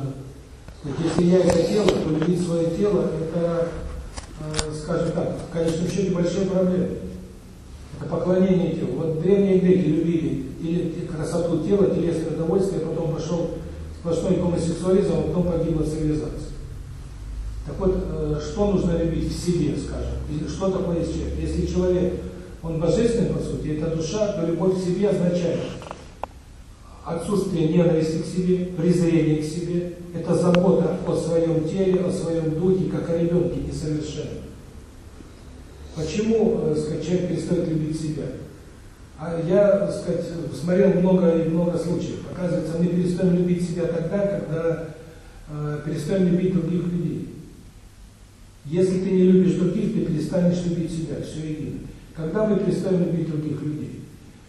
Если я это тело, то любить свое тело, это, скажем так, в конечном счете большая проблема. Это поклонение телу. Вот древние греки любили красоту тела, телесное удовольствие, а потом пошел сплошной гомосексуализм, а потом погибла цивилизация. Так вот, что нужно любить в себе, скажем? Что такое человек? Если человек, он божественный, по сути, это душа, то любовь к себе означает отсутствие ненависти к себе, презрение к себе, это забота о своем теле, о своем духе, как о ребенке несовершенном. Почему, э, сказать, человек перестает любить себя? А я, так сказать, смотрел много и много случаев. Оказывается, мы перестаем любить себя тогда, когда э, перестаем любить других людей. Если ты не любишь других, ты перестанешь любить себя, все едино. Когда мы перестаем любить других людей?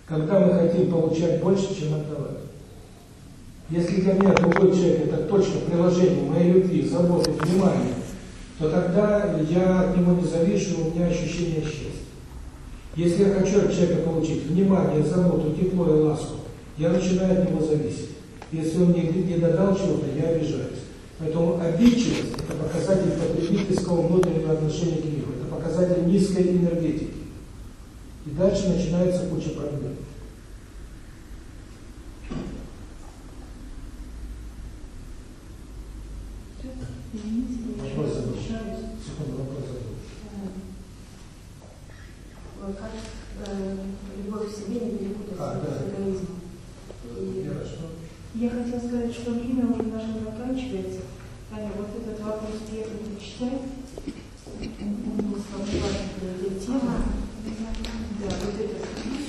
Когда мы хотим получать больше, чем отдавать. Если для меня другой человек это точно приложение моей любви, заботы, внимания, то тогда я от него не завишу, у меня ощущение счастья. Если я хочу от человека получить внимание, заботу, тепло и ласку, я начинаю от него зависеть. Если он мне не додал чего-то, я обижаюсь. Поэтому обидчивость – это показатель потребительского внутреннего отношения к миру, это показатель низкой энергетики. И дальше начинается куча проблем. Вопрос забыл. Секунду, вопрос забыл. Как э, любовь к себе не перепутать А, да. с эгоизмом. И Вера, что? Я хотела сказать, что время уже наше заканчивается. Таня, вот этот вопрос первый прочитай. Он был самый важный тема. Да, вот это.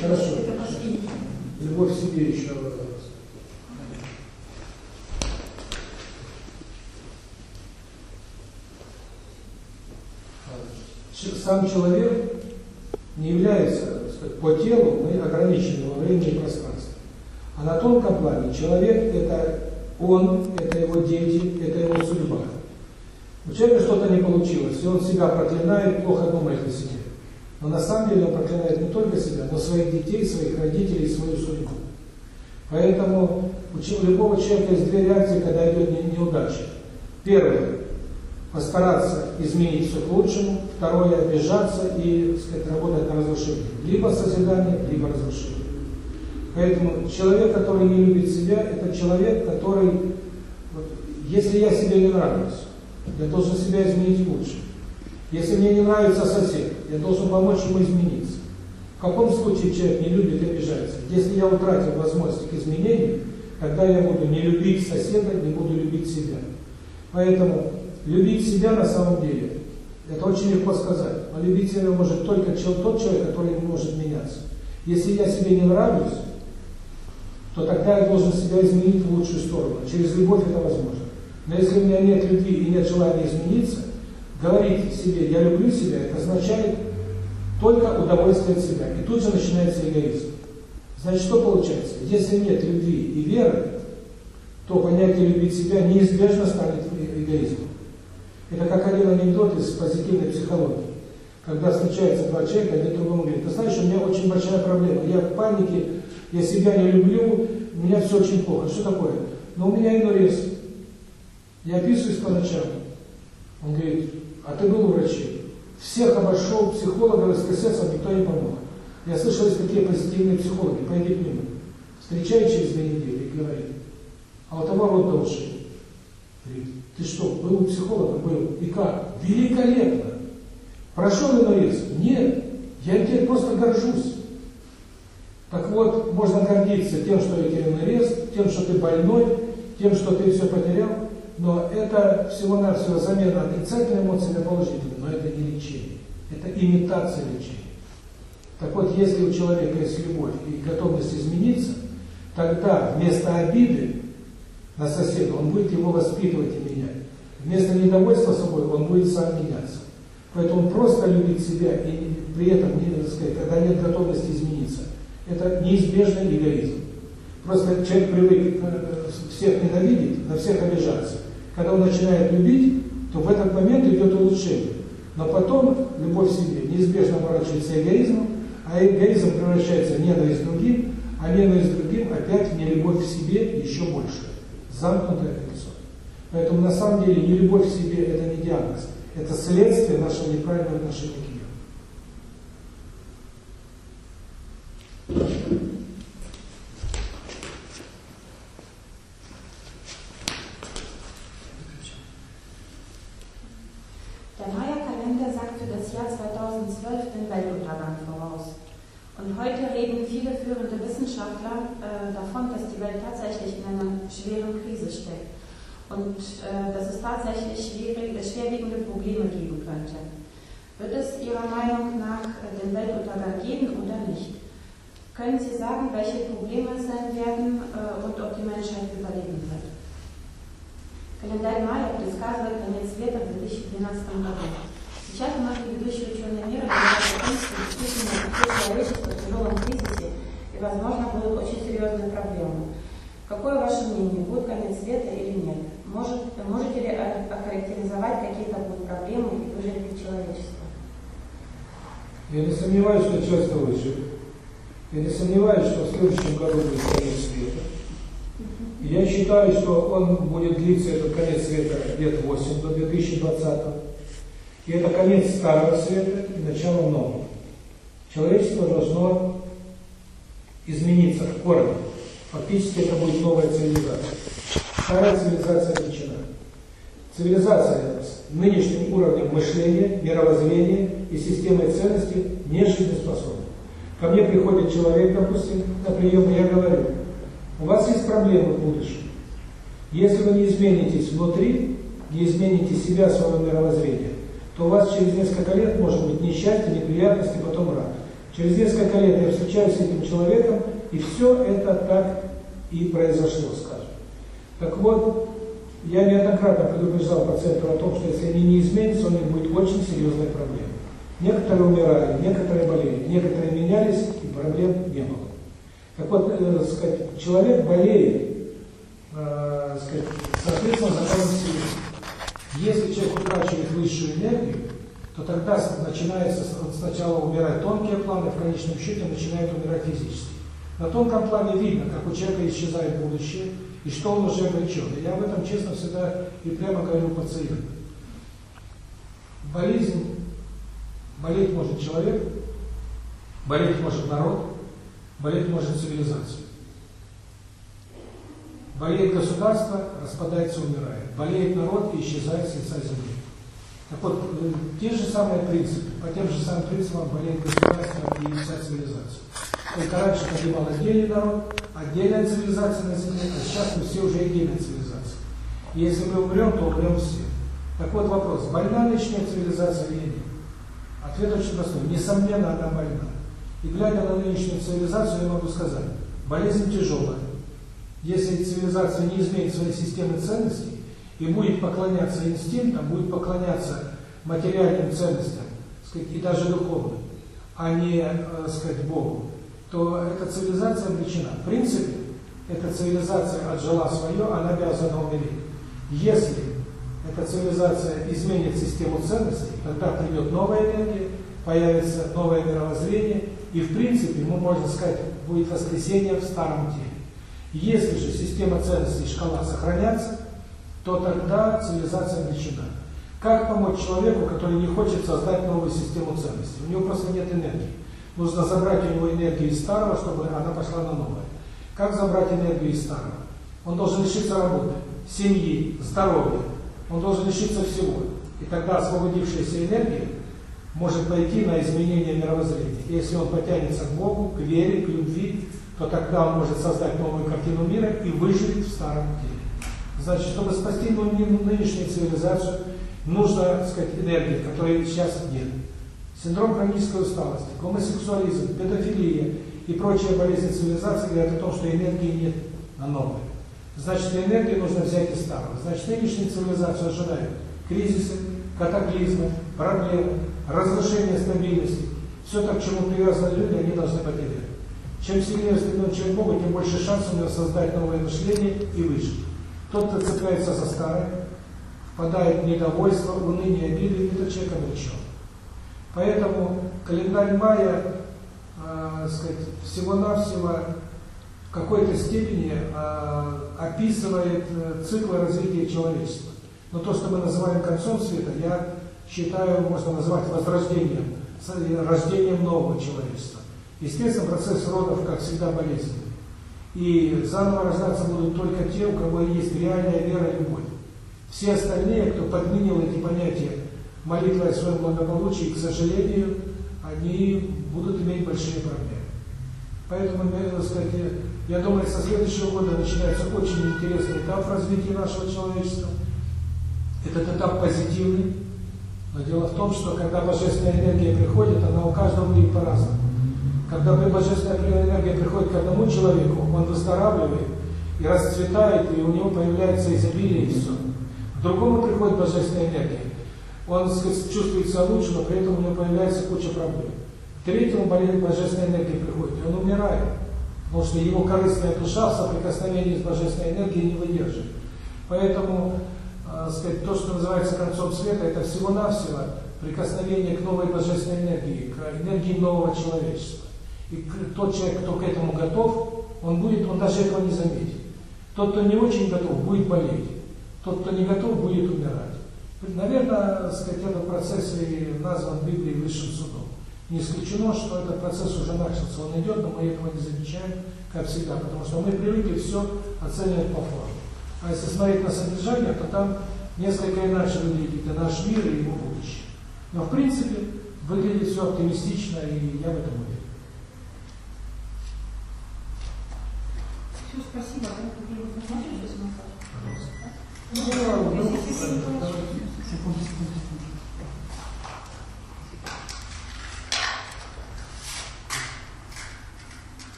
Хорошо. Это последний. Любовь к себе еще раз. Ч- Сам человек не является, так сказать, по телу, мы ограничены во времени и пространстве. А на тонком плане человек – это он, это его дети, это его судьба. У человека что-то не получилось, и он себя проклинает, плохо думает о себе. Но на самом деле он проклинает не только себя, но своих детей, своих родителей, свою судьбу. Поэтому у любого человека есть две реакции, когда идет не- неудача. Первое – постараться изменить все к лучшему. Второе – обижаться и так сказать, работать на разрушение. Либо созидание, либо разрушение. Поэтому человек, который не любит себя, это человек, который, вот, если я себе не нравлюсь, я должен себя изменить лучше. Если мне не нравится сосед, я должен помочь ему измениться. В каком случае человек не любит и обижается? Если я утратил возможность к изменению, тогда я буду не любить соседа, не буду любить себя. Поэтому любить себя на самом деле, это очень легко сказать, но любить себя может только тот человек, который может меняться. Если я себе не нравлюсь, то тогда я должен себя изменить в лучшую сторону. Через любовь это возможно. Но если у меня нет любви и нет желания измениться, говорить себе «я люблю себя» это означает только удовольствие от себя. И тут же начинается эгоизм. Значит, что получается? Если нет любви и веры, то понятие любить себя неизбежно станет э- эгоизмом. Это как один анекдот из позитивной психологии. Когда встречаются два человека, один другому говорит, ты знаешь, у меня очень большая проблема, я в панике, я себя не люблю, у меня все очень плохо. Что такое? Но у меня инурез. Я описываюсь по ночам. Он говорит, а ты был у врачей? Всех обошел, психологов, экстрасенсов, никто не помог. Я слышал, есть такие позитивные психологи, пойди к нему. Встречай через две недели и говорит, а у того должен. Говорит, ты что, был у психолога? Был. И как? Великолепно. Прошел инурез? Нет. Я теперь просто горжусь. Так вот, можно гордиться тем, что у тебя инурез, тем, что ты больной, тем, что ты все потерял, но это всего-навсего замена отрицательной эмоции на положительную, но это не лечение. Это имитация лечения. Так вот, если у человека есть любовь и готовность измениться, тогда вместо обиды на соседа он будет его воспитывать и менять. Вместо недовольства собой он будет сам меняться. Поэтому просто любить себя и при этом, не, так сказать, когда нет готовности измениться, это неизбежный эгоизм. Просто человек привык э, всех ненавидеть, на всех обижаться. Когда он начинает любить, то в этот момент идет улучшение. Но потом любовь к себе неизбежно оборачивается эгоизмом, а эгоизм превращается в ненависть другим, а ненависть другим опять в нелюбовь к себе еще больше. Замкнутое колесо. Поэтому на самом деле не любовь к себе – это не диагноз, это следствие нашего неправильного отношения к миру. davon, dass die Welt tatsächlich in einer schweren Krise steckt und äh, dass es tatsächlich schwierige, schwerwiegende Probleme geben könnte. Wird es Ihrer Meinung nach äh, den Weltuntergang geben oder nicht? Können Sie sagen, welche Probleme es sein werden äh, und ob die Menschheit überleben wird? Календарь мая предсказывает конец света в 2012 году. Сейчас многие ведущие ученые мира говорят о том, что действительно все человечество в тяжелом кризисе и, возможно, будут очень серьезные проблемы. Какое ваше мнение, будет конец света или нет? Может, можете ли охарактеризовать какие-то будут проблемы и выжить ли человечество? Я не сомневаюсь, что человечество выживет. Я не сомневаюсь, что в следующем году будет конец света. Я считаю, что он будет длиться, этот конец света, лет 8 до 2020 И это конец старого света и начало нового. Человечество должно измениться в корне. Фактически это будет новая цивилизация. Старая цивилизация обречена. Цивилизация с нынешним уровнем мышления, мировоззрения и системой ценностей не жизнеспособна. Ко мне приходит человек, допустим, на прием, и я говорю, у вас есть проблемы в будущем. Если вы не изменитесь внутри, не измените себя, свое мировоззрение, то у вас через несколько лет может быть несчастье, неприятности, потом рак. Через несколько лет я встречаюсь с этим человеком, и все это так и произошло, скажем. Так вот, я неоднократно предупреждал пациентов о том, что если они не изменятся, у них будет очень серьезная проблема. Некоторые умирали, некоторые болели, некоторые менялись, и проблем не было. Так вот, э, сказать, человек болеет, э, сказать, соответственно, законом силы. Если человек утрачивает высшую энергию, то тогда начинается сначала умирать тонкие планы, в конечном счете начинает умирать физически. На тонком плане видно, как у человека исчезает будущее, и что он уже обречен. Я об этом честно всегда и прямо говорю пациентам. Болезнь, болеть может человек, болеть может народ, болеть может цивилизация. Болеет государство, распадается, умирает. Болеет народ и исчезает с лица земли. Так вот, э, те же самые принципы, по тем же самым принципам болеет государство и вся цивилизация. Только раньше погибал отдельный народ, отдельная цивилизация на земле, а сейчас мы все уже отдельная цивилизация. И если мы умрем, то умрем все. Так вот вопрос, больна нынешняя цивилизация или нет? Ответ очень простой. Несомненно, она больна. И глядя на нынешнюю цивилизацию, я могу сказать, болезнь тяжелая. Если цивилизация не изменит своей системы ценностей и будет поклоняться инстинктам, будет поклоняться материальным ценностям, сказать, и даже духовным, а не, э, сказать, Богу, то эта цивилизация обречена. В принципе, эта цивилизация отжила свое, она обязана умереть. Если эта цивилизация изменит систему ценностей, тогда придет новая энергия, появится новое мировоззрение, и в принципе, мы можно сказать, будет воскресение в старом теле. Если же система ценностей шкала сохранятся, то тогда цивилизация обречена. Как помочь человеку, который не хочет создать новую систему ценностей? У него просто нет энергии. Нужно забрать у него энергию из старого, чтобы она пошла на новое. Как забрать энергию из старого? Он должен лишиться работы, семьи, здоровья. Он должен лишиться всего. И тогда освободившаяся энергия может пойти на изменение мировоззрения. Если он потянется к Богу, к вере, к любви, то тогда он может создать новую картину мира и выжить в старом теле. Значит, чтобы спасти нынешнюю цивилизацию, нужно, так сказать, энергия, которой сейчас нет. Синдром хронической усталости, гомосексуализм, педофилия и прочие болезни цивилизации говорят о том, что энергии нет на новое. Значит, энергию нужно взять из старого. Значит, нынешнюю цивилизацию ожидают кризисы, катаклизмы, проблемы, разрушение стабильности. Все так, к чему привязаны люди, они должны потерять. Чем сильнее стремлен человек Богу, тем больше шансов у него создать новое мышление и выжить. Тот, кто цепляется за старое, впадает в недовольство, уныние, обиды, этот человек обречен. Поэтому календарь мая, э, сказать, всего-навсего в какой-то степени э, описывает э, циклы развития человечества. Но то, что мы называем концом света, я считаю, можно назвать возрождением, рождением нового человечества. Естественно, процесс родов, как всегда, болезненный. И заново рождаться будут только те, у кого есть реальная вера и любовь. Все остальные, кто подменил эти понятия молитвой о своем благополучии, к сожалению, они будут иметь большие проблемы. Поэтому, так сказать, я думаю, со следующего года начинается очень интересный этап развития нашего человечества. Этот этап позитивный. Но дело в том, что когда божественная энергия приходит, она у каждого будет по-разному. Когда божественная энергия приходит к одному человеку, он выздоравливает и расцветает, и у него появляется изобилие и все. К другому приходит божественная энергия. Он сказать, чувствует себя лучше, но при этом у него появляется куча проблем. К третьему божественная энергия приходит, и он умирает. Потому что его корыстная душа в соприкосновении с божественной энергией не выдерживает. Поэтому э, сказать, то, что называется концом света, это всего-навсего прикосновение к новой божественной энергии, к энергии нового человечества. И тот человек, кто к этому готов, он будет, он даже этого не заметит. Тот, кто не очень готов, будет болеть. Тот, кто не готов, будет умирать. Наверное, сказать, этот процесс и назван в Библии высшим судом. Не исключено, что этот процесс уже начался. Он идет, но мы этого не замечаем, как всегда, потому что мы привыкли все оценивать по форме. А если смотреть на содержание, то там несколько иначе выглядит и наш мир, и его будущее. Но в принципе выглядит все оптимистично, и я в этом уверен. Все, спасибо. Секунду, секунду.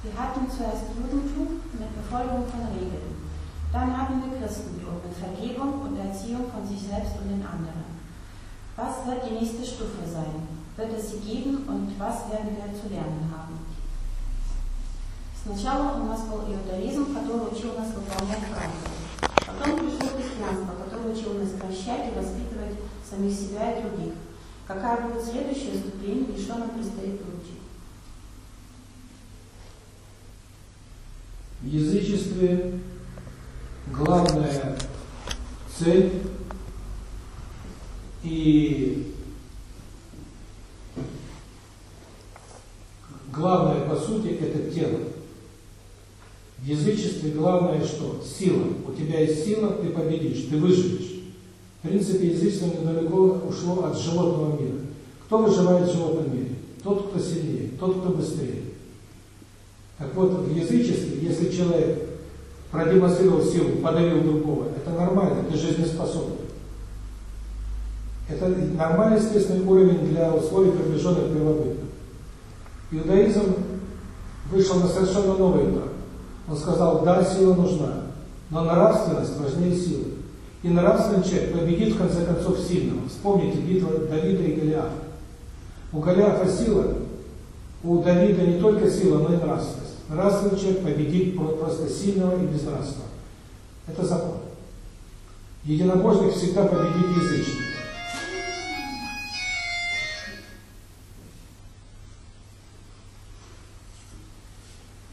Wir hatten zuerst Judentum mit Befolgung von Regeln. Dann haben wir Christentum mit Vergebung und Erziehung von sich selbst und den anderen. Was wird die nächste Stufe sein? Wird es sie geben und was werden wir zu lernen haben? Сначала у нас был иудаизм, который учил нас выполнять правила. Потом пришло христианство, которое учил нас прощать и воспитывать самих себя и других. Какая будет следующая ступень и что нам предстоит выучить? В язычестве главная цель и главное по сути это тело. В язычестве главное что? Сила. У тебя есть сила, ты победишь, ты выживешь. В принципе, язычество недалеко ушло от животного мира. Кто выживает в животном мире? Тот, кто сильнее, тот, кто быстрее. Так вот, в язычестве, если человек продемонстрировал силу, подавил другого, это нормально, это жизнеспособно. Это нормальный естественный уровень для условий, приближенных к. Иудаизм вышел на совершенно новый этап. Он сказал, да, сила нужна, но нравственность важнее силы. И нравственный человек победит, в конце концов, сильного. Вспомните битву Давида и Голиафа. У Голиафа сила, у Давида не только сила, но и нравственность. Нравственный человек победит просто сильного и безнравственного. Это закон. Единобожник всегда победит язычника.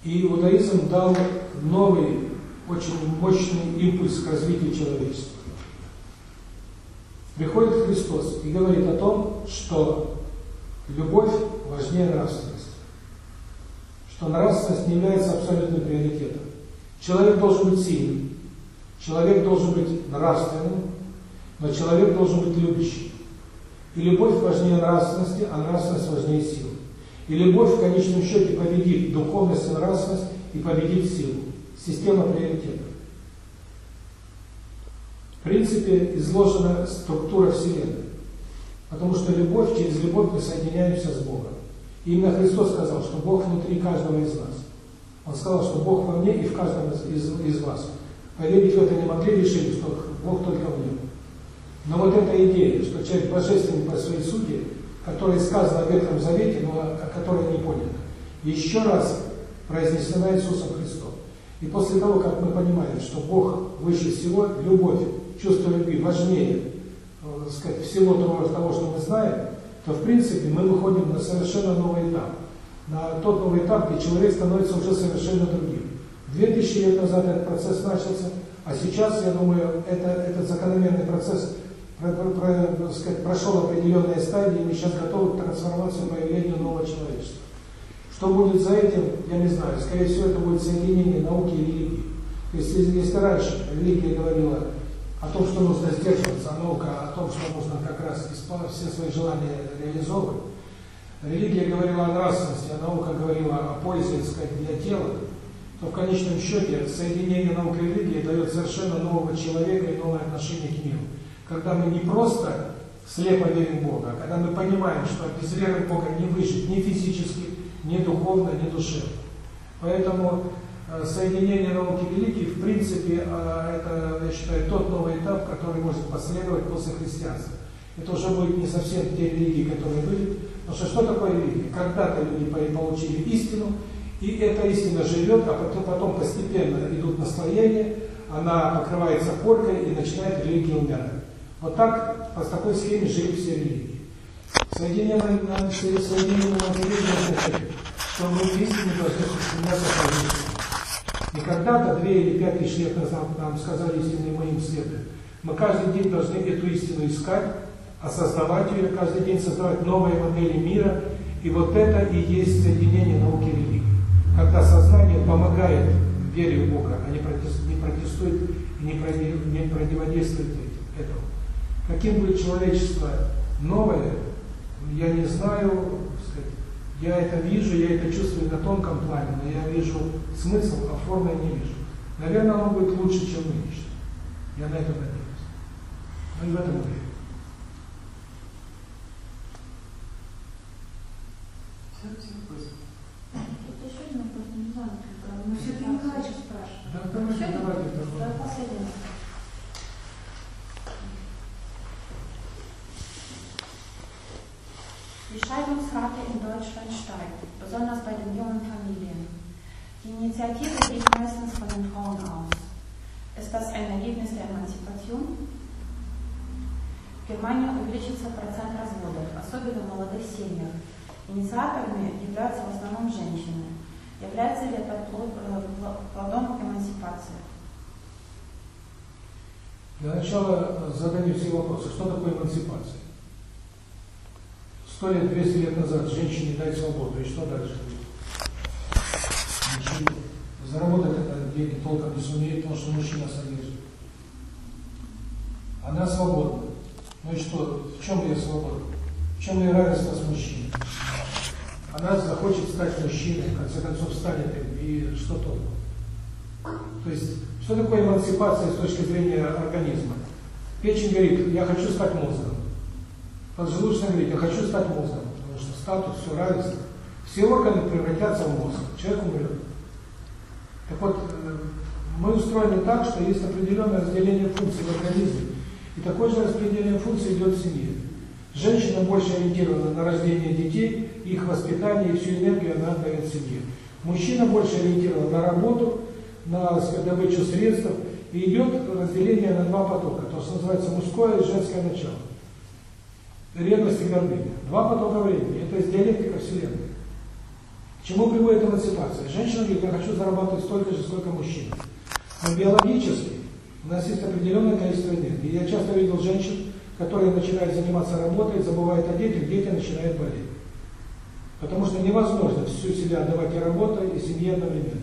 И иудаизм дал новый, очень мощный импульс к развитию человечества. Приходит Христос и говорит о том, что любовь важнее нравственности что нравственность не является абсолютным приоритетом. Человек должен быть сильным, человек должен быть нравственным, но человек должен быть любящим. И любовь важнее нравственности, а нравственность важнее силы. И любовь в конечном счете победит духовность и нравственность и победит силу. Система приоритетов. В принципе, изложена структура Вселенной. Потому что любовь, через любовь мы соединяемся с Богом. И именно Христос сказал, что Бог внутри каждого из нас. Он сказал, что Бог во мне и в каждом из, из вас. Поверить в это не могли, решили, что Бог только в нем. Но вот эта идея, что человек божественный по своей сути, которая сказана в Ветхом Завете, но которая не понята, еще раз произнесена Иисусом Христом. И после того, как мы понимаем, что Бог выше всего, любовь, чувство любви важнее э, сказать, всего того, того, что мы знаем, то в принципе мы выходим на совершенно новый этап. На тот новый этап, где человек становится уже совершенно другим. Две тысячи лет назад этот процесс начался, а сейчас, я думаю, это, этот закономерный процесс про, про, про, сказать, прошел определенные стадии, и мы сейчас готовы к трансформации, появлению нового человечества. Что будет за этим, я не знаю. Скорее всего, это будет соединение науки и религии. То есть, если, если раньше религия говорила о том, что нужно сдерживаться, а наука о том, что нужно как раз все свои желания реализовывать, религия говорила о нравственности, а наука говорила о пользе, так сказать, для тела, то в конечном счете соединение науки и религии дает совершенно нового человека и новое отношение к миру. Когда мы не просто слепо верим Бога, а когда мы понимаем, что без веры в Бога не выжить ни физически, ни духовно, ни душевно. Поэтому э, соединение науки и религии, в принципе, э, это, я считаю, тот новый этап, который может последовать после христианства. Это уже будет не совсем те религии, которые были. Потому что что такое религия? Когда-то люди получили истину, и эта истина живет, а потом, потом постепенно идут наслоения, она покрывается коркой и начинает религия умирать. Вот так, по такой схеме жили все религии. Соединение на религии означает, что мы в истине должны стремиться по И когда-то, две или пять тысяч лет назад, нам сказали истинные моим светом, мы каждый день должны эту истину искать, осознавать ее, каждый день создавать новые модели мира, и вот это и есть соединение науки и религии когда сознание помогает вере в Бога, а не протестует и не противодействует. Каким будет человечество новое, я не знаю, я это вижу, я это чувствую на тонком плане, но я вижу смысл, а формы я не вижу. Наверное, оно будет лучше, чем нынешнее. Я на это надеюсь. Ну и в этом верю. Мы все-таки Николаевича спрашиваем. Да, давайте, давайте. Да, последний. Die Scheidungsrate in Deutschland steigt, besonders bei den jungen Familien. Die Initiative geht meistens von den Frauen aus. Ist das ein Ergebnis der Emanzipation? В Германии увеличится процент разводов, особенно в молодых семьях. Инициаторами являются в основном женщины. Является ли это плодом эмансипации? Для начала зададим все вопросы. Что такое эмансипация? Сто лет, двести лет назад женщине дать свободу, и что дальше будет? Заработать это деньги толком не сумеет, потому что мужчина содержит. Она свободна. Ну и что? В чем ее свобода? В чем ее равенство с мужчиной? она захочет стать мужчиной, в конце концов станет им, и что то. То есть, что такое эмансипация с точки зрения организма? Печень говорит, я хочу стать мозгом. Поджелудочная говорит, я хочу стать мозгом, потому что статус, все равенство. Все органы превратятся в мозг, человек умрет. Так вот, э, мы устроены так, что есть определенное разделение функций в организме, и такое же распределение функций идет в семье. Женщина больше ориентирована на рождение детей, их воспитание и всю энергию она отдает семье. Мужчина больше ориентирован на работу, на добычу средств, и идет разделение на два потока, то, что называется мужское и женское начало. Ревность и гордыня. Два потока времени. Это из диалектика Вселенной. К чему приводит эмансипация? Женщина говорит, я хочу зарабатывать столько же, сколько мужчина. Но биологически у нас есть определенное количество энергии. Я часто видел женщин, которые начинают заниматься работой, забывают о детях, дети начинают болеть. Потому что невозможно всю себя отдавать и работе, и семье одновременно.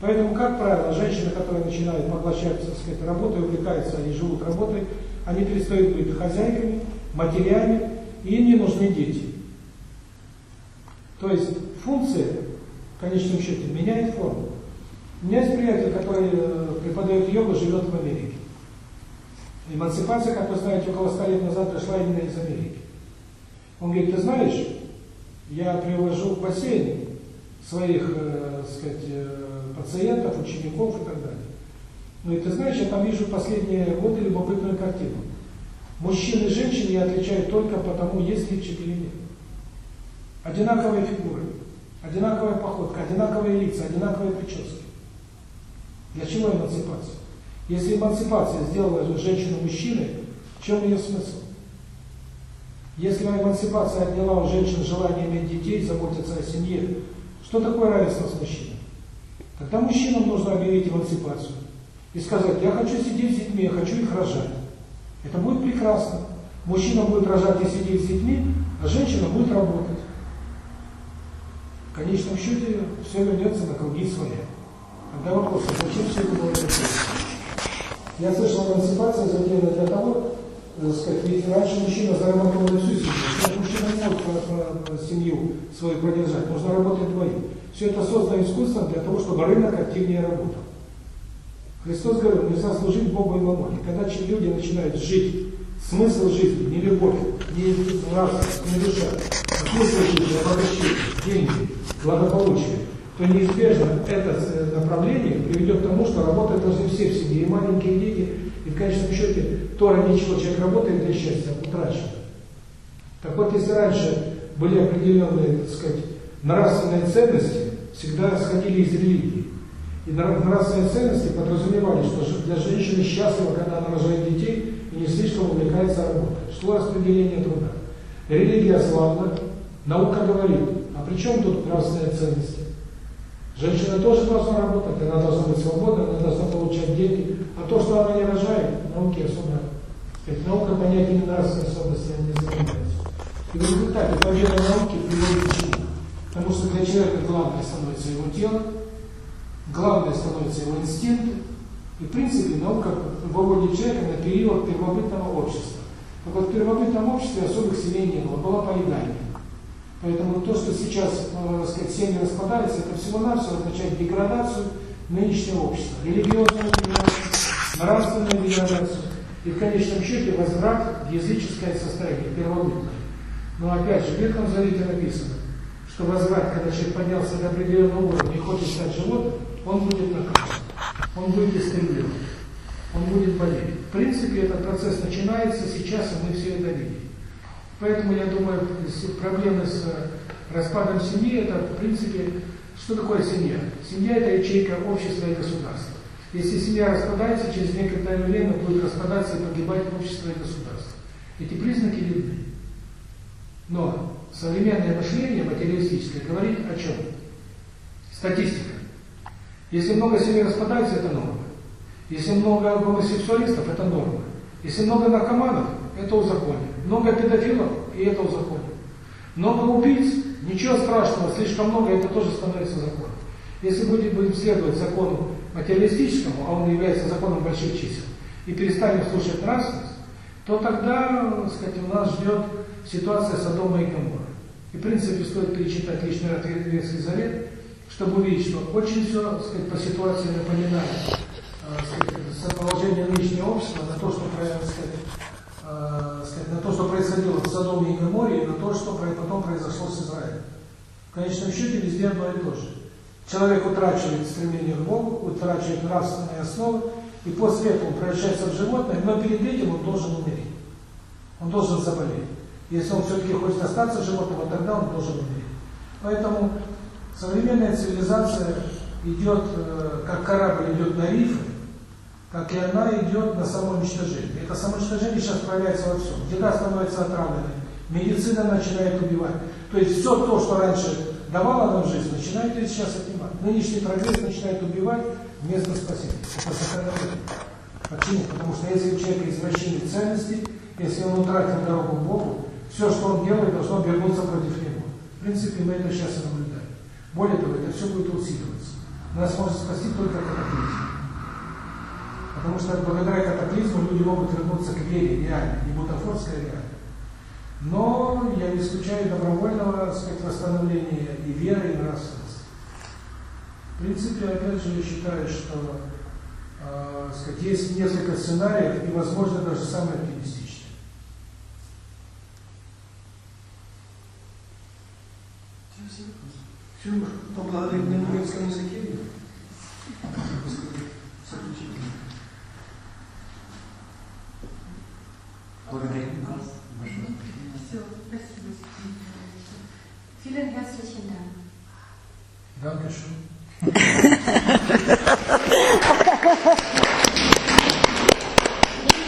Поэтому, как правило, женщины, которые начинают поглощать, так сказать, работой, увлекаются, они живут работой, они перестают быть хозяйками, матерями, и им не нужны дети. То есть функция, в конечном счете, меняет форму. У меня есть приятель, который э, преподает йогу, живет в Америке. Эмансипация, как вы знаете, около ста лет назад пришла именно из Америки. Он говорит, ты знаешь, я привожу в бассейн своих, э, сказать, э, пациентов, учеников и так далее. Ну и ты знаешь, я там вижу последние годы любопытную картину. Мужчины и женщины я отличаю только потому, есть лифчик или нет. Одинаковые фигуры, одинаковая походка, одинаковые лица, одинаковые прически. Для чего эмансипация? Если эмансипация сделала женщину мужчиной, в чем ее смысл? Если эмансипация отняла у женщин желание иметь детей, заботиться о семье, что такое равенство с мужчиной? Тогда мужчинам нужно объявить эмансипацию и сказать, я хочу сидеть с детьми, я хочу их рожать. Это будет прекрасно. Мужчина будет рожать и сидеть с детьми, а женщина будет работать. в конечном счете все вернется на круги своя. Тогда вопрос, а зачем все это было? Я слышал, эмансипация затеяна для того, так сказать, ведь раньше мужчина зарабатывал всю семью, сейчас мужчина не может семью свою продержать, нужно работать двоим. Все это создано искусством для того, чтобы рынок активнее работал. Христос говорил, нельзя служить Богу и мамоне. Когда люди начинают жить, смысл жизни, не любовь, не нравственность, не душа, а смысл жизни, обогащение, деньги, благополучие, то неизбежно это э, направление приведет к тому, что работать должны все в семье, и маленькие дети, и в конечном счете то, ради чего человек работает для счастья, утрачено. Так вот, если раньше были определенные, так сказать, нравственные ценности, всегда исходили из религии. И нрав- нравственные ценности подразумевали, что для женщины счастлива, когда она рожает детей и не слишком увлекается работой. Шло распределение труда. Религия слабла, наука говорит, а при чем тут нравственные ценности? Женщина тоже должна работать, она должна быть свободна, она должна получать деньги. А то, что она не рожает, науки особо, сказать, наука понятиями нравственной особенности не занимается. И в результате победа науки приводит к чему? Потому что для человека главное становится его тело, главное становится его инстинкты. И в принципе наука выводит человека на период первобытного общества. Так вот в первобытном обществе особых семей не было, было поедание. Поэтому то, что сейчас, э, сказать, семьи распадаются, это всего-навсего означает деградацию нынешнего общества, религиозную деградацию, нравственную деградацию и в конечном счете возврат в языческое состояние, первобытное. Но опять же, в Ветхом Завете написано, что возврат, когда человек поднялся до определенного уровня и хочет стать животным, он будет наказан, он будет истреблен, он будет болеть. В принципе, этот процесс начинается сейчас, и мы все это видим. Поэтому я думаю, проблемы с распадом семьи, это в принципе, что такое семья? Семья это ячейка общества и государства. Если семья распадается, через некоторое время будет распадаться и погибать общество и государство. Эти признаки видны. Но современное мышление материалистическое говорит о чем? Статистика. Если много семей распадается, это норма. Если много гомосексуалистов, это норма. Если много наркоманов, это узаконено. Много педофилов, и это узаконено. Много убийц, ничего страшного, слишком много, это тоже становится законом. Если будем, будем следовать закону материалистическому, а он является законом больших чисел, и перестанем слушать нравственность, то тогда, так сказать, у нас ждет ситуация Содома и Гоморра. И, в принципе, стоит перечитать лишний раз Ветхий Завет, чтобы увидеть, что очень все, так сказать, по ситуации напоминает э, сказать, положение нынешнего общества на то, что, про- так сказать, э, на то, что происходило в Содоме и Гоморре, и на то, что потом произошло с Израилем. В конечном счете везде одно и то же. Человек утрачивает стремление к Богу, утрачивает нравственные основы, и после этого он превращается в животное, но перед этим он должен умереть. Он должен заболеть. Если он все-таки хочет остаться животным, вот тогда он должен умереть. Поэтому современная цивилизация идет, э, как корабль идет на рифы, так и она идет на самоуничтожение. Это самоуничтожение сейчас проявляется во всем. Еда становится отравленной, медицина начинает убивать. То есть все то, что раньше давало нам жизнь, начинает сейчас отнимать. Нынешний прогресс начинает убивать вместо спасения. Это. Почему? Потому что если у человека извращение ценностей, если он утратил дорогу к Богу, все, что он делает, должно обернуться против него. В принципе, мы это сейчас и наблюдаем. Более того, это все будет усиливаться. Нас может спасти только катаклизм. Потому что благодаря катаклизму люди могут вернуться к вере реально, не бутафорской реально. Но я не исключаю добровольного так сказать, восстановления и веры, и нравственности. В принципе, опять же, я считаю, что э, сказать, есть несколько сценариев, и, возможно, даже самые оптимистичные. Все, поблагодарить на немецком языке. Благодарим вас. большое. Все, спасибо. Vielen herzlichen Dank. Dankeschön.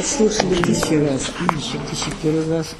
Слушали еще раз, еще, еще первый раз.